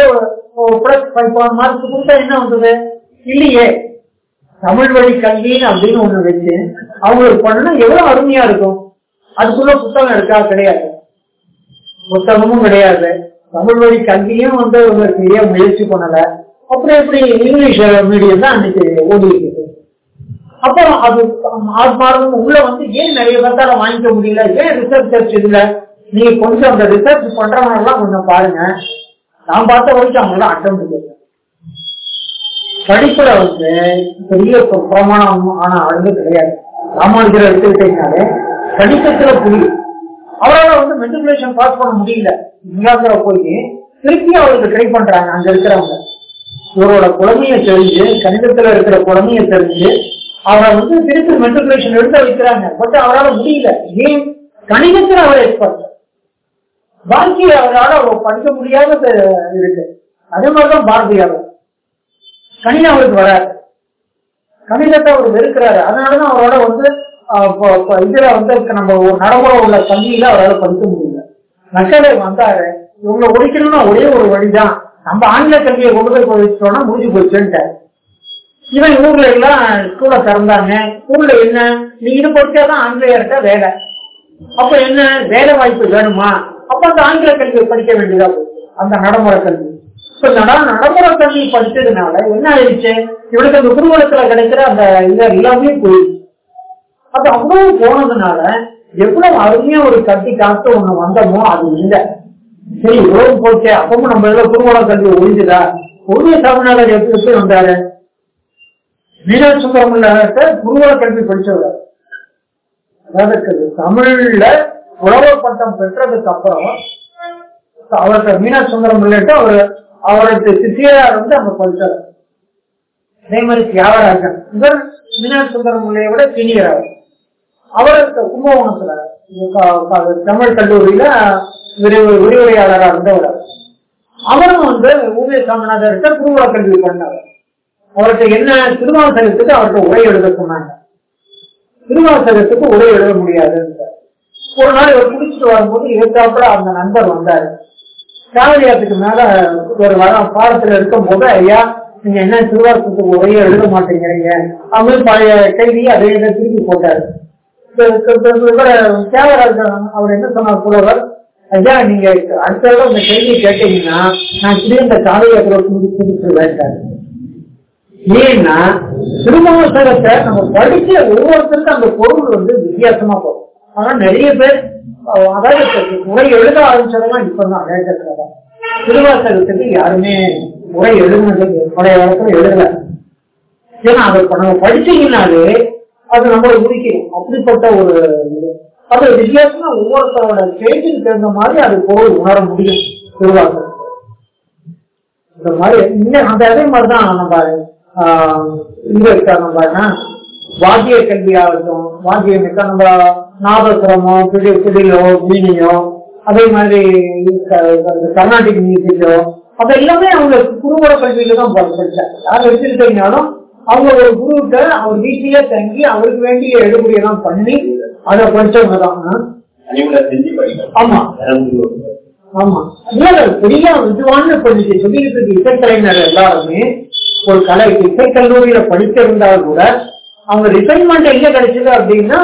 பிளஸ் ஃபைவ் மார்க்ஸ் கொடுத்தா என்ன வந்தது? இல்லையே. தமிழ் வழி கல்வின்னு அப்படின்னு ஒண்ணு வச்சு அவங்களுக்கு பண்ணணும் எவ்வளவு அருமையா இருக்கும். அதுக்குள்ள புத்தகம் இருக்கா? கிடையாது. புத்தகமும் கிடையாது. தமிழ் வழி கல்வியும் வந்து இவங்க சரியா முயற்சி பண்ணல. அப்புறம் எப்படி இங்கிலீஷ் மீடியம் தான் அன்னைக்கு ஓடி இருக்குது அப்போ அது ஆத்மார்த்தம் உள்ள வந்து ஏன் நிறைய பேர்த்தால வாங்கிக்க முடியல? ஏன் ரிசர்ச் இதுல நீங்க கொஞ்சம் அந்த ரிசர்ச் பண்றவங்க கொஞ்சம் பாருங்க. நான் பார்த்த வரைக்கும் அவங்க எல்லாம் அட்டம் முடியாது படிப்புல வந்து பெரிய பிரமாணம் ஆன ஆளுங்க கிடையாது. ராமானுஜர் எடுத்துக்கிட்டீங்கனாலே கணிதத்துல புரியும் அவரால் வந்து மெட்ரிகுலேஷன் பாஸ் பண்ண முடியல. இங்கிலாந்துல போய் திருப்பி அவருக்கு ட்ரை பண்றாங்க அங்க இருக்கிறவங்க. இவரோட குழந்தைய தெரிஞ்சு கணிதத்துல இருக்கிற குழந்தைய தெரிஞ்சு அவரை வந்து திருப்பி மெட்ரிகுலேஷன் எடுக்க வைக்கிறாங்க. பட் அவரால் முடியல. ஏன்? கணிதத்தில் அவர் எக்ஸ்பர்ட் பாக்கி அவரால் படிக்க முடியாத இருக்கு அதே மாதிரிதான் பாரதியார் கணிதம் அவருக்கு வராது. கணிதத்தை அவர் வெறுக்கிறாரு. அதனாலதான் அவரோட வந்து இதுல வந்து நம்ம ஒரு நடைமுறை உள்ள கல்வியில அவரால் படிக்க முடியல. நக்கலை வந்தாரு. இவங்களை ஒழிக்கணும்னா ஒரே ஒரு வழிதான். நம்ம ஆங்கில கல்வியை கொண்டு போய் போயிட்டோம்னா முடிஞ்சு போச்சுன்ட்டாரு இவன் ஊர்ல எல்லாம் ஸ்கூலை திறந்தாங்க ஊர்ல என்ன? நீ இது படிச்சாதான் ஆங்கிலேயர்கிட்ட வேலை. அப்ப என்ன? வேலை வாய்ப்பு வேணுமா? அப்ப அந்த ஆங்கில கல்வியை படிக்க வேண்டியதா அந்த நடைமுறை கல்வி. இப்ப நடைமுறை கல்வி படிச்சதுனால என்ன ஆயிடுச்சு? இவனுக்கு அந்த குருகுலத்துல கிடைக்கிற அந்த இது எல்லாமே போயிடுச்சு. அது அவ்வளவு போனதுனால எவ்வளவு அருமையா ஒரு கட்டி காத்து ஒண்ணு வந்தோமோ அது இல்லை. சரி இவ்வளவு போச்சு. அப்பவும் நம்ம ஏதோ குருகுல கல்வி ஒழிஞ்சுதா? ஒழிய தமிழ்நாடு எப்படி எப்படி வந்தாரு? மீனாட்சி சுந்தரமல்ல குருவர கல்வி படிச்சவர். அதாவது தமிழ்ல உழவர் பட்டம் பெற்றதுக்கு அப்புறம் அவருக்கு மீனாட்சி சுந்தரம் பிள்ளைட்டு அவர் அவருக்கு சித்தியார் வந்து அங்க படிச்சார். அதே மாதிரி தியாகராஜன். இவர் மீனாட்சி சுந்தரம் விட சீனியர் அவர் அவருக்கு கும்பகோணத்துல தமிழ் கல்லூரியில விரிவு விரிவுரையாளராக இருந்தவர். அவரும் வந்து ஊதிய சாமிநாதர்கிட்ட குருவர கல்வி பண்ணார் அவர்கிட்ட என்ன திருவாசகத்துக்கு அவர்கிட்ட உரை எழுத சொன்னாங்க. திருவாசகத்துக்கு உரை எழுத முடியாது ஒரு நாள் இவர் குடிச்சிட்டு வரும்போது எதிர்த்தாப்புல அந்த நண்பர் வந்தாரு. காவலியாத்துக்கு மேல ஒரு வாரம் பாடத்துல இருக்கும் போது ஐயா நீங்க என்ன திருவாசகத்துக்கு உரையை எழுத மாட்டேங்கிறீங்க? அப்படின்னு பழைய கைதி அதே இதை திருப்பி போட்டாரு. இவர் அவர் என்ன சொன்னார் புலவர் ஐயா நீங்க அடுத்த தடவை இந்த கேள்வியை கேட்டீங்கன்னா நான் திரும்ப இந்த காவலியாத்துல முடிச்சு ஏன்னா திருமணத்தை நம்ம படிச்ச ஒவ்வொருத்தருக்கும் அந்த பொருள் வந்து வித்தியாசமா போகும் ஆனா நிறைய பேர் அதாவது உரை எழுத ஆரம்பிச்சதெல்லாம் இப்பதான் லேட்டஸ்டா தான் திருவாசகத்துக்கு யாருமே உரை எழுதுனது பழைய காலத்துல எழுதல. ஏன்னா அதை நம்ம படிச்சீங்கன்னாலே அது நம்மளை உரிக்கும். அப்படிப்பட்ட ஒரு அது வித்தியாசமா ஒவ்வொருத்தரோட ஸ்டேஜுக்கு தகுந்த மாதிரி அது பொருள் உணர முடியும் திருவாசகம் இந்த மாதிரி இன்னும் அந்த அதே மாதிரிதான் நம்ம இங்க இருக்கா நம்ம என்ன, வாத்திய கல்வி ஆகட்டும் வாத்தியம் இருக்கா நம்ம நாதசுரமோ பிடி பிடிலோ வீணையோ அதே மாதிரி கர்நாடிக் மியூசிக்கோ அது எல்லாமே அவங்க குருவோட கல்வியில தான் படிச்சாங்க யார் எடுத்துக்கிட்டீங்கனாலும் அவங்க ஒரு குருவுக்கு அவர் வீட்டிலேயே தங்கி அவருக்கு வேண்டிய எடுபடியெல்லாம் பண்ணி அதை படிச்சவங்க தான். ஆமா. ஆமா. இல்ல பெரிய விதுவான பண்ணிட்டு சொல்லிட்டு இருக்க இசைக்கலைஞர் எல்லாருமே ஒரு கலை இசைக்கல்லூரியில படிச்சிருந்தால் கூட அவங்க ரிசைன்மெண்ட் எங்க கிடைச்சது அப்படின்னா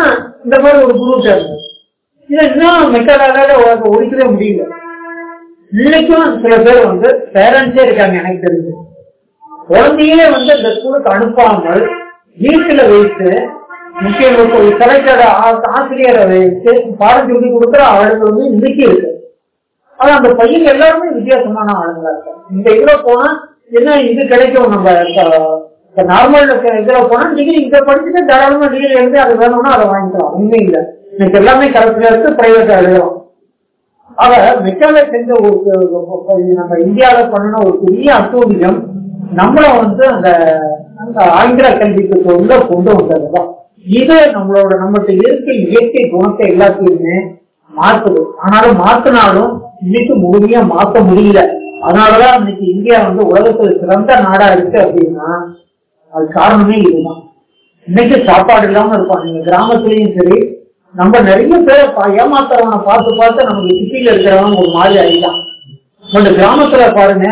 இந்த மாதிரி ஒரு குரூப் சேர்ந்து இதை இன்னும் மெத்தடால ஒழிக்கவே முடியல. இன்னைக்கும் சில பேர் வந்து பேரண்ட்ஸே இருக்காங்க எனக்கு தெரிஞ்சு. குழந்தையே வந்து இந்த ஸ்கூலுக்கு அனுப்பாமல் வீட்டுல வைத்து முக்கிய செலக்டட் ஆசிரியரை வைத்து பாடம் சொல்லி கொடுக்குற ஆளுங்க வந்து இன்னைக்கு இருக்கு. ஆனா அந்த பையன் எல்லாருமே வித்தியாசமான ஆளுங்களா இருக்காங்க. இந்த இதுல போனா என்ன இது கிடைக்கும் நம்ம நார்மல் இதுல போனா டிகிரி இதை படிச்சுட்டு தாராளமா டிகிரி எழுதி அது வேணும்னா அதை வாங்கிக்கலாம். உண்மை இல்லை. இன்னைக்கு எல்லாமே கரெக்டா இருக்கு பிரைவேட்டா எழுதலாம். அவ மெக்கால செஞ்ச ஒரு நம்ம இந்தியாவில பண்ணின ஒரு பெரிய அசூரியம் நம்மள வந்து அந்த அந்த ஆங்கில கல்விக்கு உள்ள கொண்டு வந்ததுதான் இது நம்மளோட நம்மகிட்ட இருக்க இயற்கை குணத்தை எல்லாத்தையுமே மாத்துது. ஆனாலும் மாத்தினாலும் இன்னைக்கு முழுமையா மாத்த முடியல. அதனாலதான் இன்னைக்கு இந்தியா வந்து உலகத்துல சிறந்த நாடா இருக்கு அப்படின்னா அது காரணமே இதுதான். இன்னைக்கு சாப்பாடு இல்லாம இருப்பான் நீங்க கிராமத்துலயும் சரி நம்ம நிறைய பேரை ஏமாத்துறவனை பார்த்து பார்த்து நமக்கு சிட்டியில இருக்கிறவன் ஒரு மாதிரி ஆயிட்டான். பட் கிராமத்துல பாருங்க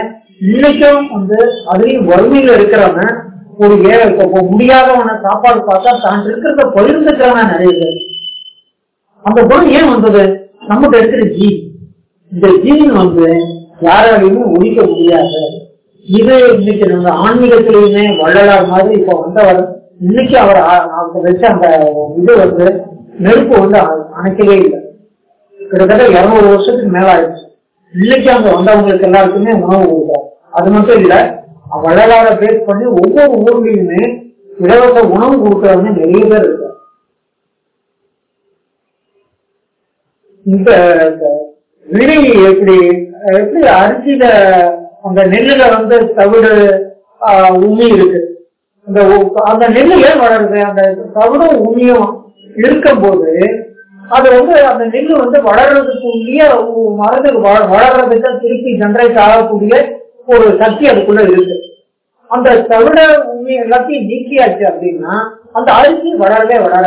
இன்னைக்கும் வந்து அதுலயும் வறுமையில இருக்கிறவன் ஒரு ஏழை இப்போ முடியாதவனை சாப்பாடு பார்த்தா தான் இருக்கிறத பகிர்ந்துக்கிறவன் நிறைய பேர். அந்த குணம் ஏன் வந்தது? நம்மகிட்ட இருக்கிற ஜீன். இந்த ஜீன் வந்து யாராலையுமே ஒழிக்க முடியாது. இது இன்னைக்கு நம்ம ஆன்மீகத்திலயுமே வள்ளலார் மாதிரி இப்ப வந்தவர் இன்னைக்கு அவர் வச்ச அந்த இது வந்து நெருப்பு வந்து அ- அணைக்கவே இல்லை. கிட்டத்தட்ட இருநூறு வருஷத்துக்கு மேல ஆயிடுச்சு. இன்னைக்கு அங்க வந்தவங்களுக்கு எல்லாருக்குமே உணவு கொடுக்குறாரு அது மட்டும் இல்ல வள்ளலார பேஸ் பண்ணி ஒவ்வொரு ஊர்லயுமே இலவச உணவு கொடுக்கறவங்க நிறைய பேர் இருக்காங்க. இந்த விரி எப்படி? எப்படி அரிசியில அந்த நெல்லுல வந்து தவிடு உமி இருக்கு. அந்த உ- அந்த நெல்லு ஏன் வளருது. அந்த தவிடும் உமியும் இருக்கும்போது அது வந்து அந்த நெல்லு வந்து வளர்றதுக்கு உரிய மரத்துக்கு மருந்து வ- வளர்றதுக்கு திருப்பி ஜென்ரேட் ஆகக்கூடிய ஒரு சக்தி அதுக்குள்ள இருக்கு. அந்த தவிட உமி எல்லாத்தையும் நீக்கியாச்சு அப்படின்னா அந்த அரிசி வளரவே வளர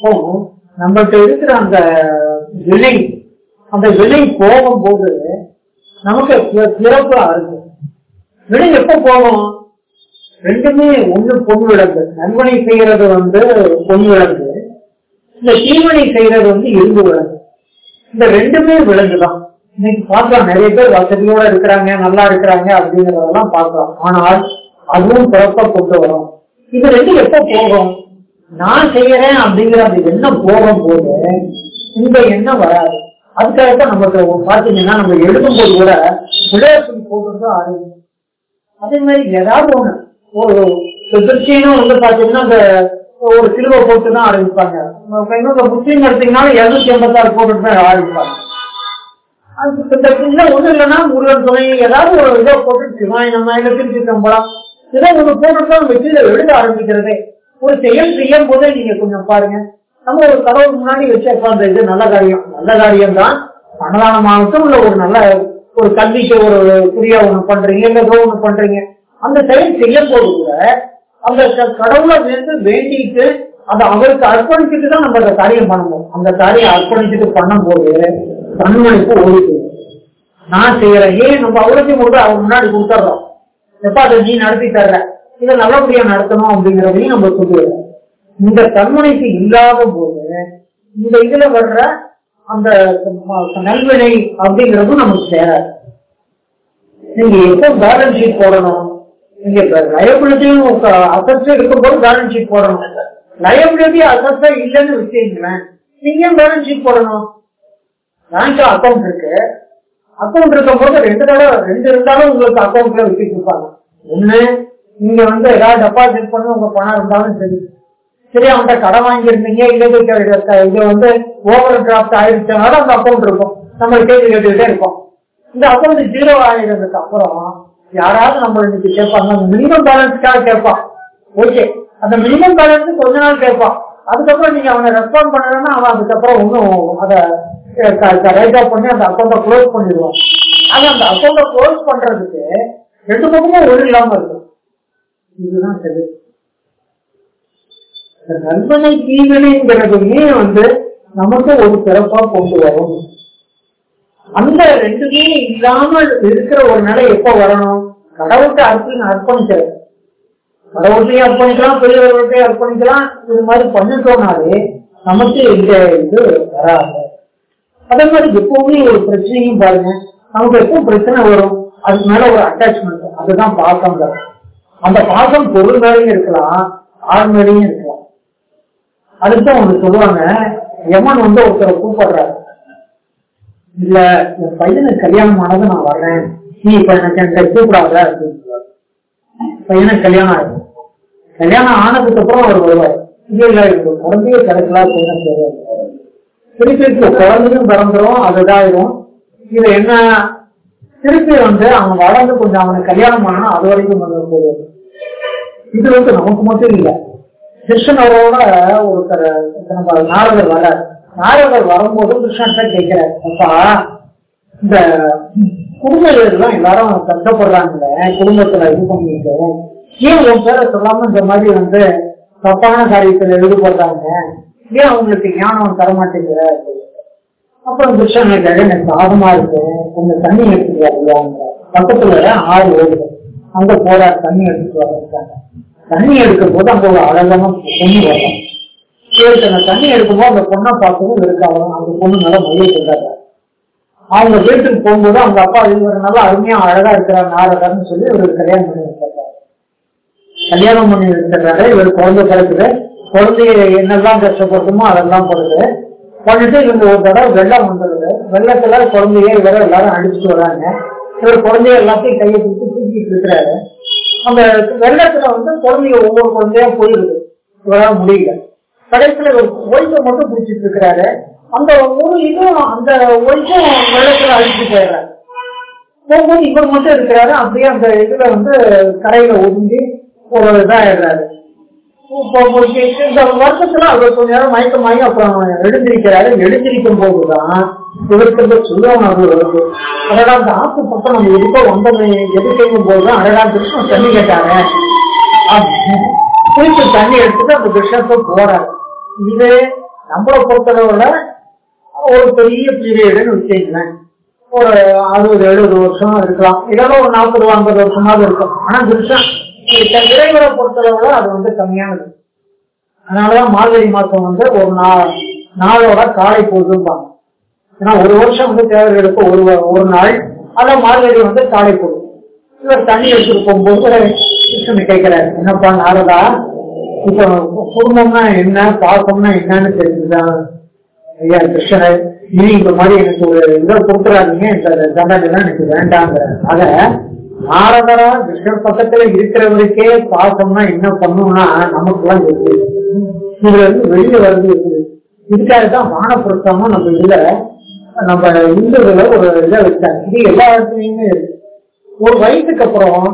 அப்போ நம்மகிட்ட இருக்கிற அந்த விலை அந்த விலை போகும்போது நமக்கு சிறப்பா இருக்கும் விலை எப்ப போகும்? ரெண்டுமே ஒண்ணு பொன் விளக்கு. நன்மணி செய்யறது வந்து பொன் விளக்கு. இந்த தீமணி செய்யறது வந்து இரும்பு விளக்கு. இந்த ரெண்டுமே விளங்குதான் இன்னைக்கு பார்க்கலாம் நிறைய பேர் வசதியோட இருக்கிறாங்க நல்லா இருக்கிறாங்க அப்படிங்கறதெல்லாம் பார்க்கலாம் ஆனால் அதுவும் சிறப்பா கொண்டு வரும். இது ரெண்டு எப்ப போகும்? நான் செய்யறேன் அப்படிங்கிற அந்த எண்ணம் போகும்போது இந்த எண்ணம் வராது. அதுக்காக தான் நமக்கு பாத்தீங்கன்னா நம்ம எழுதும்போது கூட பிள்ளையார் போட்டு தான் ஆரம்பிக்கும் அதே மாதிரி ஏதாவது ஒண்ணு. ஒரு கிறிஸ்டியனும் வந்து பாத்தீங்கன்னா அந்த ஒரு சிலுவை போட்டு தான் ஆரம்பிப்பாங்க. இன்னொரு முஸ்லீம் எடுத்தீங்கன்னாலும் இருநூத்தி எண்பத்தாறு போட்டு தான் ஆரம்பிப்பாங்க. அது இல்ல ஒண்ணு இல்லைன்னா முருகன் துணை ஏதாவது ஒரு இதை போட்டு சிவாய் இல்ல திருச்சி சம்பளம் இதை ஒண்ணு போட்டு தான் நம்ம கீழே எழுத ஆரம்பிக்கிறதே. ஒரு செயல் செய்யும் போதே நீங்க கொஞ்சம் பாருங்க. நம்ம ஒரு கடவுள் முன்னாடி வச்சு இது நல்ல காரியம். நல்ல காரியம் தான் அன்னதானமாகட்டும் இல்ல ஒரு நல்ல ஒரு கல்விக்கு ஒரு புரியா ஒண்ணு பண்றீங்க இல்ல ஏதோ ஒண்ணு பண்றீங்க. அந்த செயல் செய்யும் போது கூட அந்த கடவுளை வந்து வேண்டிட்டு அதை அவருக்கு அர்ப்பணிச்சுட்டு தான் நம்ம அந்த காரியம் பண்ணணும் அந்த காரியம் அர்ப்பணிச்சுட்டு பண்ணும்போது தன்மணிக்கு ஓடி போயிடும் நான் செய்யறேன். ஏன் நம்ம அவருக்கு கூட அவர் முன்னாடி கொடுத்துட்றோம் எப்ப அதை நீ நடத்தி தர்ற? இதை நல்லபடியா நடத்தணும் அப்படிங்கறதையும் நம்ம சொல்லிடுறோம் இந்த தன்முனைக்கு இல்லாத போது இந்த இதுல வர்ற அந்த நல்வினை அப்படிங்கறதும் நமக்கு சேராது. நீங்க எப்போ பேலன்ஸ் ஷீட் போடணும்? நீங்க லயபிலிட்டியும் அசஸ்ட் இருக்கும்போது பேலன்ஸ் ஷீட் போடணும். லயபிலிட்டி அசஸ்டா இல்லைன்னு வச்சுங்களேன் நீங்க ஏன் பேலன்ஸ் ஷீட் போடணும்? பேங்க்ல அக்கௌண்ட் இருக்கு. அக்கௌண்ட் இருக்கும் போது ரெண்டு தடவை ரெண்டு இருந்தாலும் உங்களுக்கு அக்கௌண்ட்ல வச்சுட்டு இருப்பாங்க. ஒண்ணு நீங்க வந்து ஏதாவது டெபாசிட் பண்ணி உங்க பணம் இருந்தாலும் சரி. சரி அவன்கிட்ட கடன் வாங்கியிருந்தீங்க? இல்ல இது இது வந்து ஓவர் டிராஃப்ட் ஆயிடுச்சனால அந்த அக்கௌண்ட் இருக்கும். நம்ம கேள்வி கேட்டுக்கிட்டே இருக்கோம். இந்த அக்கௌண்ட் ஜீரோ ஆயிடுறதுக்கு அப்புறம் யாராவது நம்ம இன்னைக்கு கேட்பாங்க. மினிமம் பேலன்ஸுக்காக கேட்பான் ஓகே அந்த மினிமம் பேலன்ஸ் கொஞ்ச நாள் கேட்பான் அதுக்கப்புறம் நீங்க அவனை ரெஸ்பாண்ட் பண்ணலன்னா அவன் அதுக்கப்புறம் ஒன்றும் அதை ரைட் ஆஃப் பண்ணி அந்த அக்கௌண்ட்டை க்ளோஸ் பண்ணிடுவான். ஆனா அந்த அக்கௌண்ட்டை க்ளோஸ் பண்றதுக்கு ரெண்டு பக்கமும் ஒரு இல்லாம இருக்கும். இதுதான் சரி. இந்த நல்வனை தீவினைங்கிறதுமே வந்து நமக்கு ஒரு சிறப்பா கொண்டு வரும். அந்த ரெண்டுமே இல்லாமல் இருக்கிற ஒரு நிலை எப்ப வரணும் கடவுளுக்கு அர்ப்பணி அர்ப்பணிக்கிறது கடவுள்கிட்டையும் அர்ப்பணிக்கலாம் பெரியவர்கள்ட்டையும் அர்ப்பணிக்கலாம். இது மாதிரி பண்ணிட்டோம்னாலே நமக்கு இந்த இது வராது. அதே மாதிரி எப்பவுமே ஒரு பிரச்சனையும் பாருங்க. நமக்கு எப்போ பிரச்சனை வரும். அதுக்கு மேல ஒரு அட்டாச்மெண்ட் அதுதான் பாசம் அந்த பாசம் பொருள் மேலேயும் இருக்கலாம் ஆண் மேலேயும் இருக்கலாம். அதுதான் அவங்க சொல்லுவாங்க எமன் வந்து ஒருத்தரை கூப்பிடுறாரு? இல்ல என் பையனுக்கு கல்யாணம் ஆனது நான் வர்றேன். நீ இப்ப எனக்கு என்கிட்ட கூப்பிடாத அப்படின்னு பையனுக்கு கல்யாணம் ஆயிடும் கல்யாணம் ஆனதுக்கு அப்புறம் அவர் வருவார். இல்ல இல்ல எனக்கு குழந்தைய கிடைக்கல அப்படின்னு திருப்பி குழந்தையும் பிறந்துரும் அதுதாயிரும் இது என்ன திருப்பி வந்து அவன் வளர்ந்து கொஞ்சம் அவனுக்கு கல்யாணம் பண்ணணும் அது வரைக்கும் வந்து போகுது. இது வந்து நமக்கு மட்டும் இல்லை. கிருஷ்ணனோட ஒருத்தர் நம்ம நாரதர் வர நாரதர் வரும்போது கிருஷ்ணன் கேட்கிறார் அப்பா இந்த குடும்பம் எல்லாரும் கஷ்டப்படுறாங்களே குடும்பத்துல இது பண்ணிட்டு. ஏன் உன் பேரை சொல்லாம இந்த மாதிரி வந்து தப்பான காரியத்துல ஈடுபடுறாங்க? ஏன் அவங்களுக்கு ஞானம் தர மாட்டேங்கிற அப்புறம் கிருஷ்ணன் கேட்க எனக்கு தாகமா இருக்கு. கொஞ்சம் தண்ணி எடுத்துட்டு வரலாங்க பக்கத்துல ஆறு ஓடுது அங்க போறாரு தண்ணி எடுத்துட்டு வர்றாங்க தண்ணி எடுக்கும் போது அங்க ஒரு அழகான பொண்ணு வரும். இவருக்கு தண்ணி எடுக்கும்போது அந்த பொண்ணை பார்க்கவும் இருக்காங்க அந்த பொண்ணு நல்லா மைய அவங்க வீட்டுக்கு போகும்போது அவங்க அப்பா இவர் நல்லா அருமையா அழகா இருக்கிறாங்க நாரதர்னு சொல்லி இவருக்கு கல்யாணம் பண்ணி வச்சிருக்காரு. கல்யாணம் பண்ணி வச்சிருக்காரு. இவர் குழந்தை பிறகுது குழந்தைய என்னெல்லாம் கஷ்டப்படுத்துமோ அதெல்லாம் போடுது பண்ணிட்டு இவங்க ஒரு தடவை வெள்ளம் வந்துடுது. வெள்ளத்துல குழந்தைய இவரை எல்லாரும் அடிச்சுட்டு வராங்க. இவர் குழந்தைய எல்லாத்தையும் கையை பிடிச்சி தூக்கிட்டு இருக்கிறாரு. அந்த வெள்ளத்துல வந்து குழந்தைய ஒவ்வொரு குழந்தையா போயிருது இவரால் முடியல. கடைசியில இவர் ஒய்ஃபை மட்டும் பிடிச்சிட்டு இருக்கிறாரு. அந்த ஒரு இதுவும் அந்த ஒய்ஃபும் வெள்ளத்துல அழிச்சு போயிடுறாரு. போகும்போது இவர் மட்டும் இருக்கிறாரு. அப்படியே அந்த இதுல வந்து கரையில ஒதுங்கி ஒரு இதாயிடுறாரு. இப்போ இந்த வருஷத்துல அவர் கொஞ்ச நேரம் மயக்கமாயி அப்புறம் எழுந்திருக்கிறாரு. எழுந்திருக்கும் போதுதான் இவருக்கு சொல்ல சுய உணர்வு வருது அடடா அந்த ஆத்து பக்கம் நம்ம எதுக்கோ வந்தது எது செய்யும் போதுதான் அடடா கிருஷ்ணன் தண்ணி கேட்டாரு திருப்பி தண்ணி எடுத்துட்டு அந்த கிருஷ்ணத்தை போறாரு. இது நம்மளை பொறுத்தளவுல ஒரு பெரிய பீரியடுன்னு வச்சுக்கலாம் ஒரு அறுபது எழுபது வருஷம் இருக்கலாம். இதெல்லாம் ஒரு நாற்பது ஐம்பது வருஷமாவது இருக்கும் ஆனா கிருஷ்ணன் இறைவரை பொறுத்தளவுல அது வந்து கம்மியானது. அதனாலதான் மார்கழி மாசம் வந்து ஒரு நா- நாளோட காலை பொழுதும்பாங்க. ஏன்னா ஒரு வருஷம் வந்து தேவர்களுக்கு ஒரு ஒரு நாள் அதான் மார்கழி வந்து காலை போடும். இவர் தண்ணி எடுத்துட்டு போகும்போது கிருஷ்ணன் கேட்கிறாரு என்னப்பா நாரதா? இப்ப குடும்பம்னா என்ன? பாசம்னா என்னன்னு தெரிஞ்சுதான் ஐயா கிருஷ்ணர் நீ இந்த மாதிரி எனக்கு ஒரு இதை கொடுத்துறாதீங்க. இந்த தண்டனை எனக்கு வேண்டாங்கிற. அத நாரதரா கிருஷ்ணன் பக்கத்துல இருக்கிறவருக்கே பாசம்னா என்ன பண்ணும்னா நமக்கு எல்லாம் இருக்கு இதுல இருந்து வெளியே வருது இருக்குது இதுக்காக தான் வானப்புறத்தமும் நம்ம இதுல நம்ம இந்துல ஒரு இதை வச்சாங்க. இது எல்லா இடத்துலயுமே இருக்கு. ஒரு வயசுக்கு அப்புறம்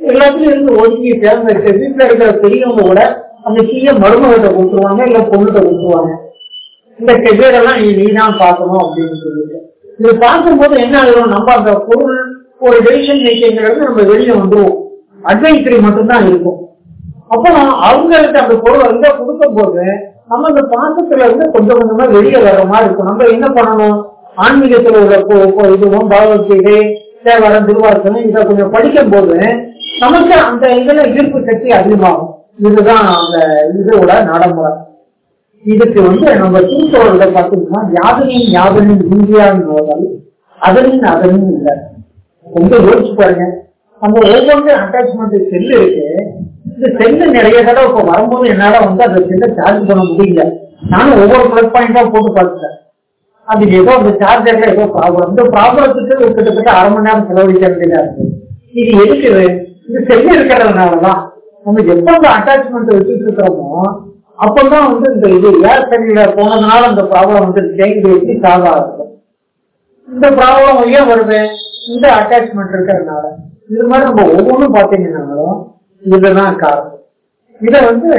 எல்லாத்துலயும் இருந்து ஒதுங்கி தேர்ந்தெடுத்து வீட்டுல இருக்கிற பெரியவங்க கூட அந்த கீழே மருமகிட்ட கொடுத்துருவாங்க இல்ல பொண்ணுகிட்ட கொடுத்துருவாங்க. இந்த கெஜேரெல்லாம் நீ நீதான் பார்க்கணும் அப்படின்னு சொல்லிட்டு. இது பார்க்கும்போது என்ன ஆகும் நம்ம அந்த பொருள் ஒரு டெசிஷன் மேக்கிங்கிறது நம்ம வெளியே வந்துருவோம் அட்வைசரி மட்டும்தான் இருக்கும். அப்போ அவங்களுக்கு அந்த பொருள் வந்து கொடுக்கும் போது நம்ம அந்த பாசத்துல இருந்து கொஞ்சம் கொஞ்சமா வெளியே வர்ற மாதிரி இருக்கும். நம்ம என்ன பண்ணணும்? ஆன்மீகத்துல உள்ள இதுவும் பகவத்கீதை தேவாரம் திருவாசனம் இதை கொஞ்சம் படிக்கும் போது நமக்கு அந்த இதுல ஈர்ப்பு சக்தி அதிகமாகும். இதுதான் அந்த இதோட நடைமுறை. இதுக்கு வந்து நம்ம திருக்குறள்ல பாத்தீங்கன்னா யாதனின் யாதனின் இந்தியாவின் அதனின் அதனின் இல்லை. கொஞ்சம் யோசிச்சு பாருங்க. நம்ம ஒவ்வொன்று அட்டாச்மெண்ட் செல்லு இருக்கு. இந்த செல்லு நிறைய தடவை இப்ப வரும்போது என்னால வந்து அந்த செல்லை சார்ஜ் பண்ண முடியல. நானும் ஒவ்வொரு பிளஸ் பாயிண்டா போட்டு பார்த்துட்டேன். அதுக்கு ஏதோ அந்த சார்ஜர்ல ஏதோ ப்ராப்ளம் இந்த ப்ராப்ளத்துக்கு கிட்டத்தட்ட அரை மணி நேரம் செலவழிக்க வேண்டியதா இருக்கு. இது எதுக்கு? இந்த செல்லு இருக்கிறதுனாலதான் நம்ம எப்ப அந்த அட்டாச்மெண்ட் வச்சுட்டு இருக்கிறோமோ அப்பதான் வந்து இந்த இது ஏர் செல்ல போனதுனால அந்த ப்ராப்ளம் வந்து இது எப்படி சால்வ் ஆகுது. இந்த ப்ராப்ளம் ஏன் வருது? இந்த அட்டாச்மெண்ட் இருக்கிறதுனால. இது மாதிரி நம்ம ஒவ்வொன்றும் பார்த்தீங்கன்னாலும் இதுதான் காரணம். இதை வந்து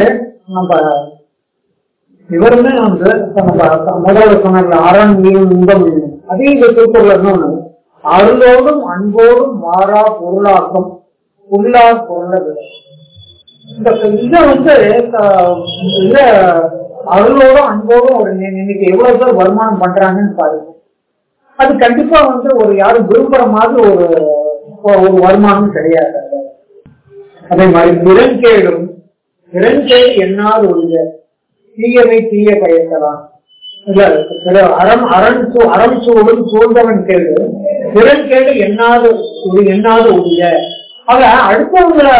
நம்ம இவருமே வந்து முதல்ல சொன்ன அரண் நீரும் இன்பம் அதே இந்த திருக்குறள் இன்னொன்னு அருளோடும் அன்போடும் மாறா பொருளாக்கம். உள்ளா பொருளது இந்த இதை வந்து இல்ல இத அருளோடும் அன்போடும் ஒரு இன்னைக்கு எவ்வளவு பேர் வருமானம் பண்றாங்கன்னு பாருங்க. அது கண்டிப்பா வந்து ஒரு யாரும் விரும்புற மாதிரி ஒரு ஒரு வருமானம் கிடையாது. அதே மாதிரி திறன்கேடும் திறன்கேடு என்னால் ஒழிய. தீயவை தீய பயக்கலாம் அறம் அறம் அரண் அறம் சூழும் சூழ்ந்தவன் கேடு திறன் கேடு ஒரு எண்ணாது உடைய ஆக அடுத்தவங்களை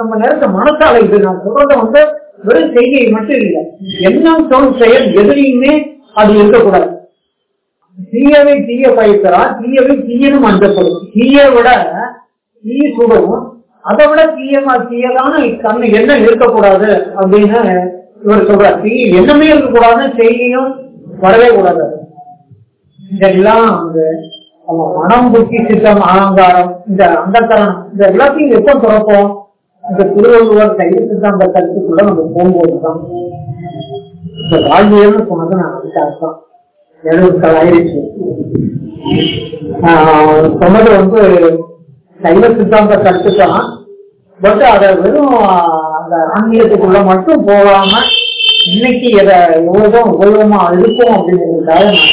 நம்ம நேரத்தை மனசால இது நான் சொல்றத வந்து வெறும் செய்கை மட்டும் இல்லை. எண்ணம் சொல் செயல் எதுலையுமே அது இருக்கக்கூடாது. தீயவை தீய பயக்கிறான் தீயவை தீயனும் அஞ்சப்படும். தீய விட தீ சுடும் அதை விட தீயமா தீயதான கண்ணு எண்ணம் இருக்கக்கூடாது அப்படின்னு இவர் சொல்றார் தீ எண்ணமே இருக்கக்கூடாதுன்னு செய்தியும் வரவே கூடாது. இதெல்லாம் வந்து நம்ம மனம் புத்தி சித்தம் அலங்காரம் இந்த அந்த கரணம் இந்த எல்லாத்தையும் எப்போ திறப்போம் இந்த திருவள்ளுவர் கைது சித்தாந்த கருத்துக்குள்ள நம்ம போகும்போதுதான். இந்த வாழ்வியல்னு சொன்னது நான் அதுக்கு அர்த்தம். எழுபதுகள் ஆயிடுச்சு. ஆஹ் சொன்னது வந்து சைவ சித்தாந்த கருத்து தான் பட் அதை வெறும் அந்த ஆன்மீகத்துக்குள்ள மட்டும் போகாம இன்னைக்கு எதை எவ்வளவுதான் உபயோகமா இருக்கும் அப்படிங்கிறதுக்காக நான்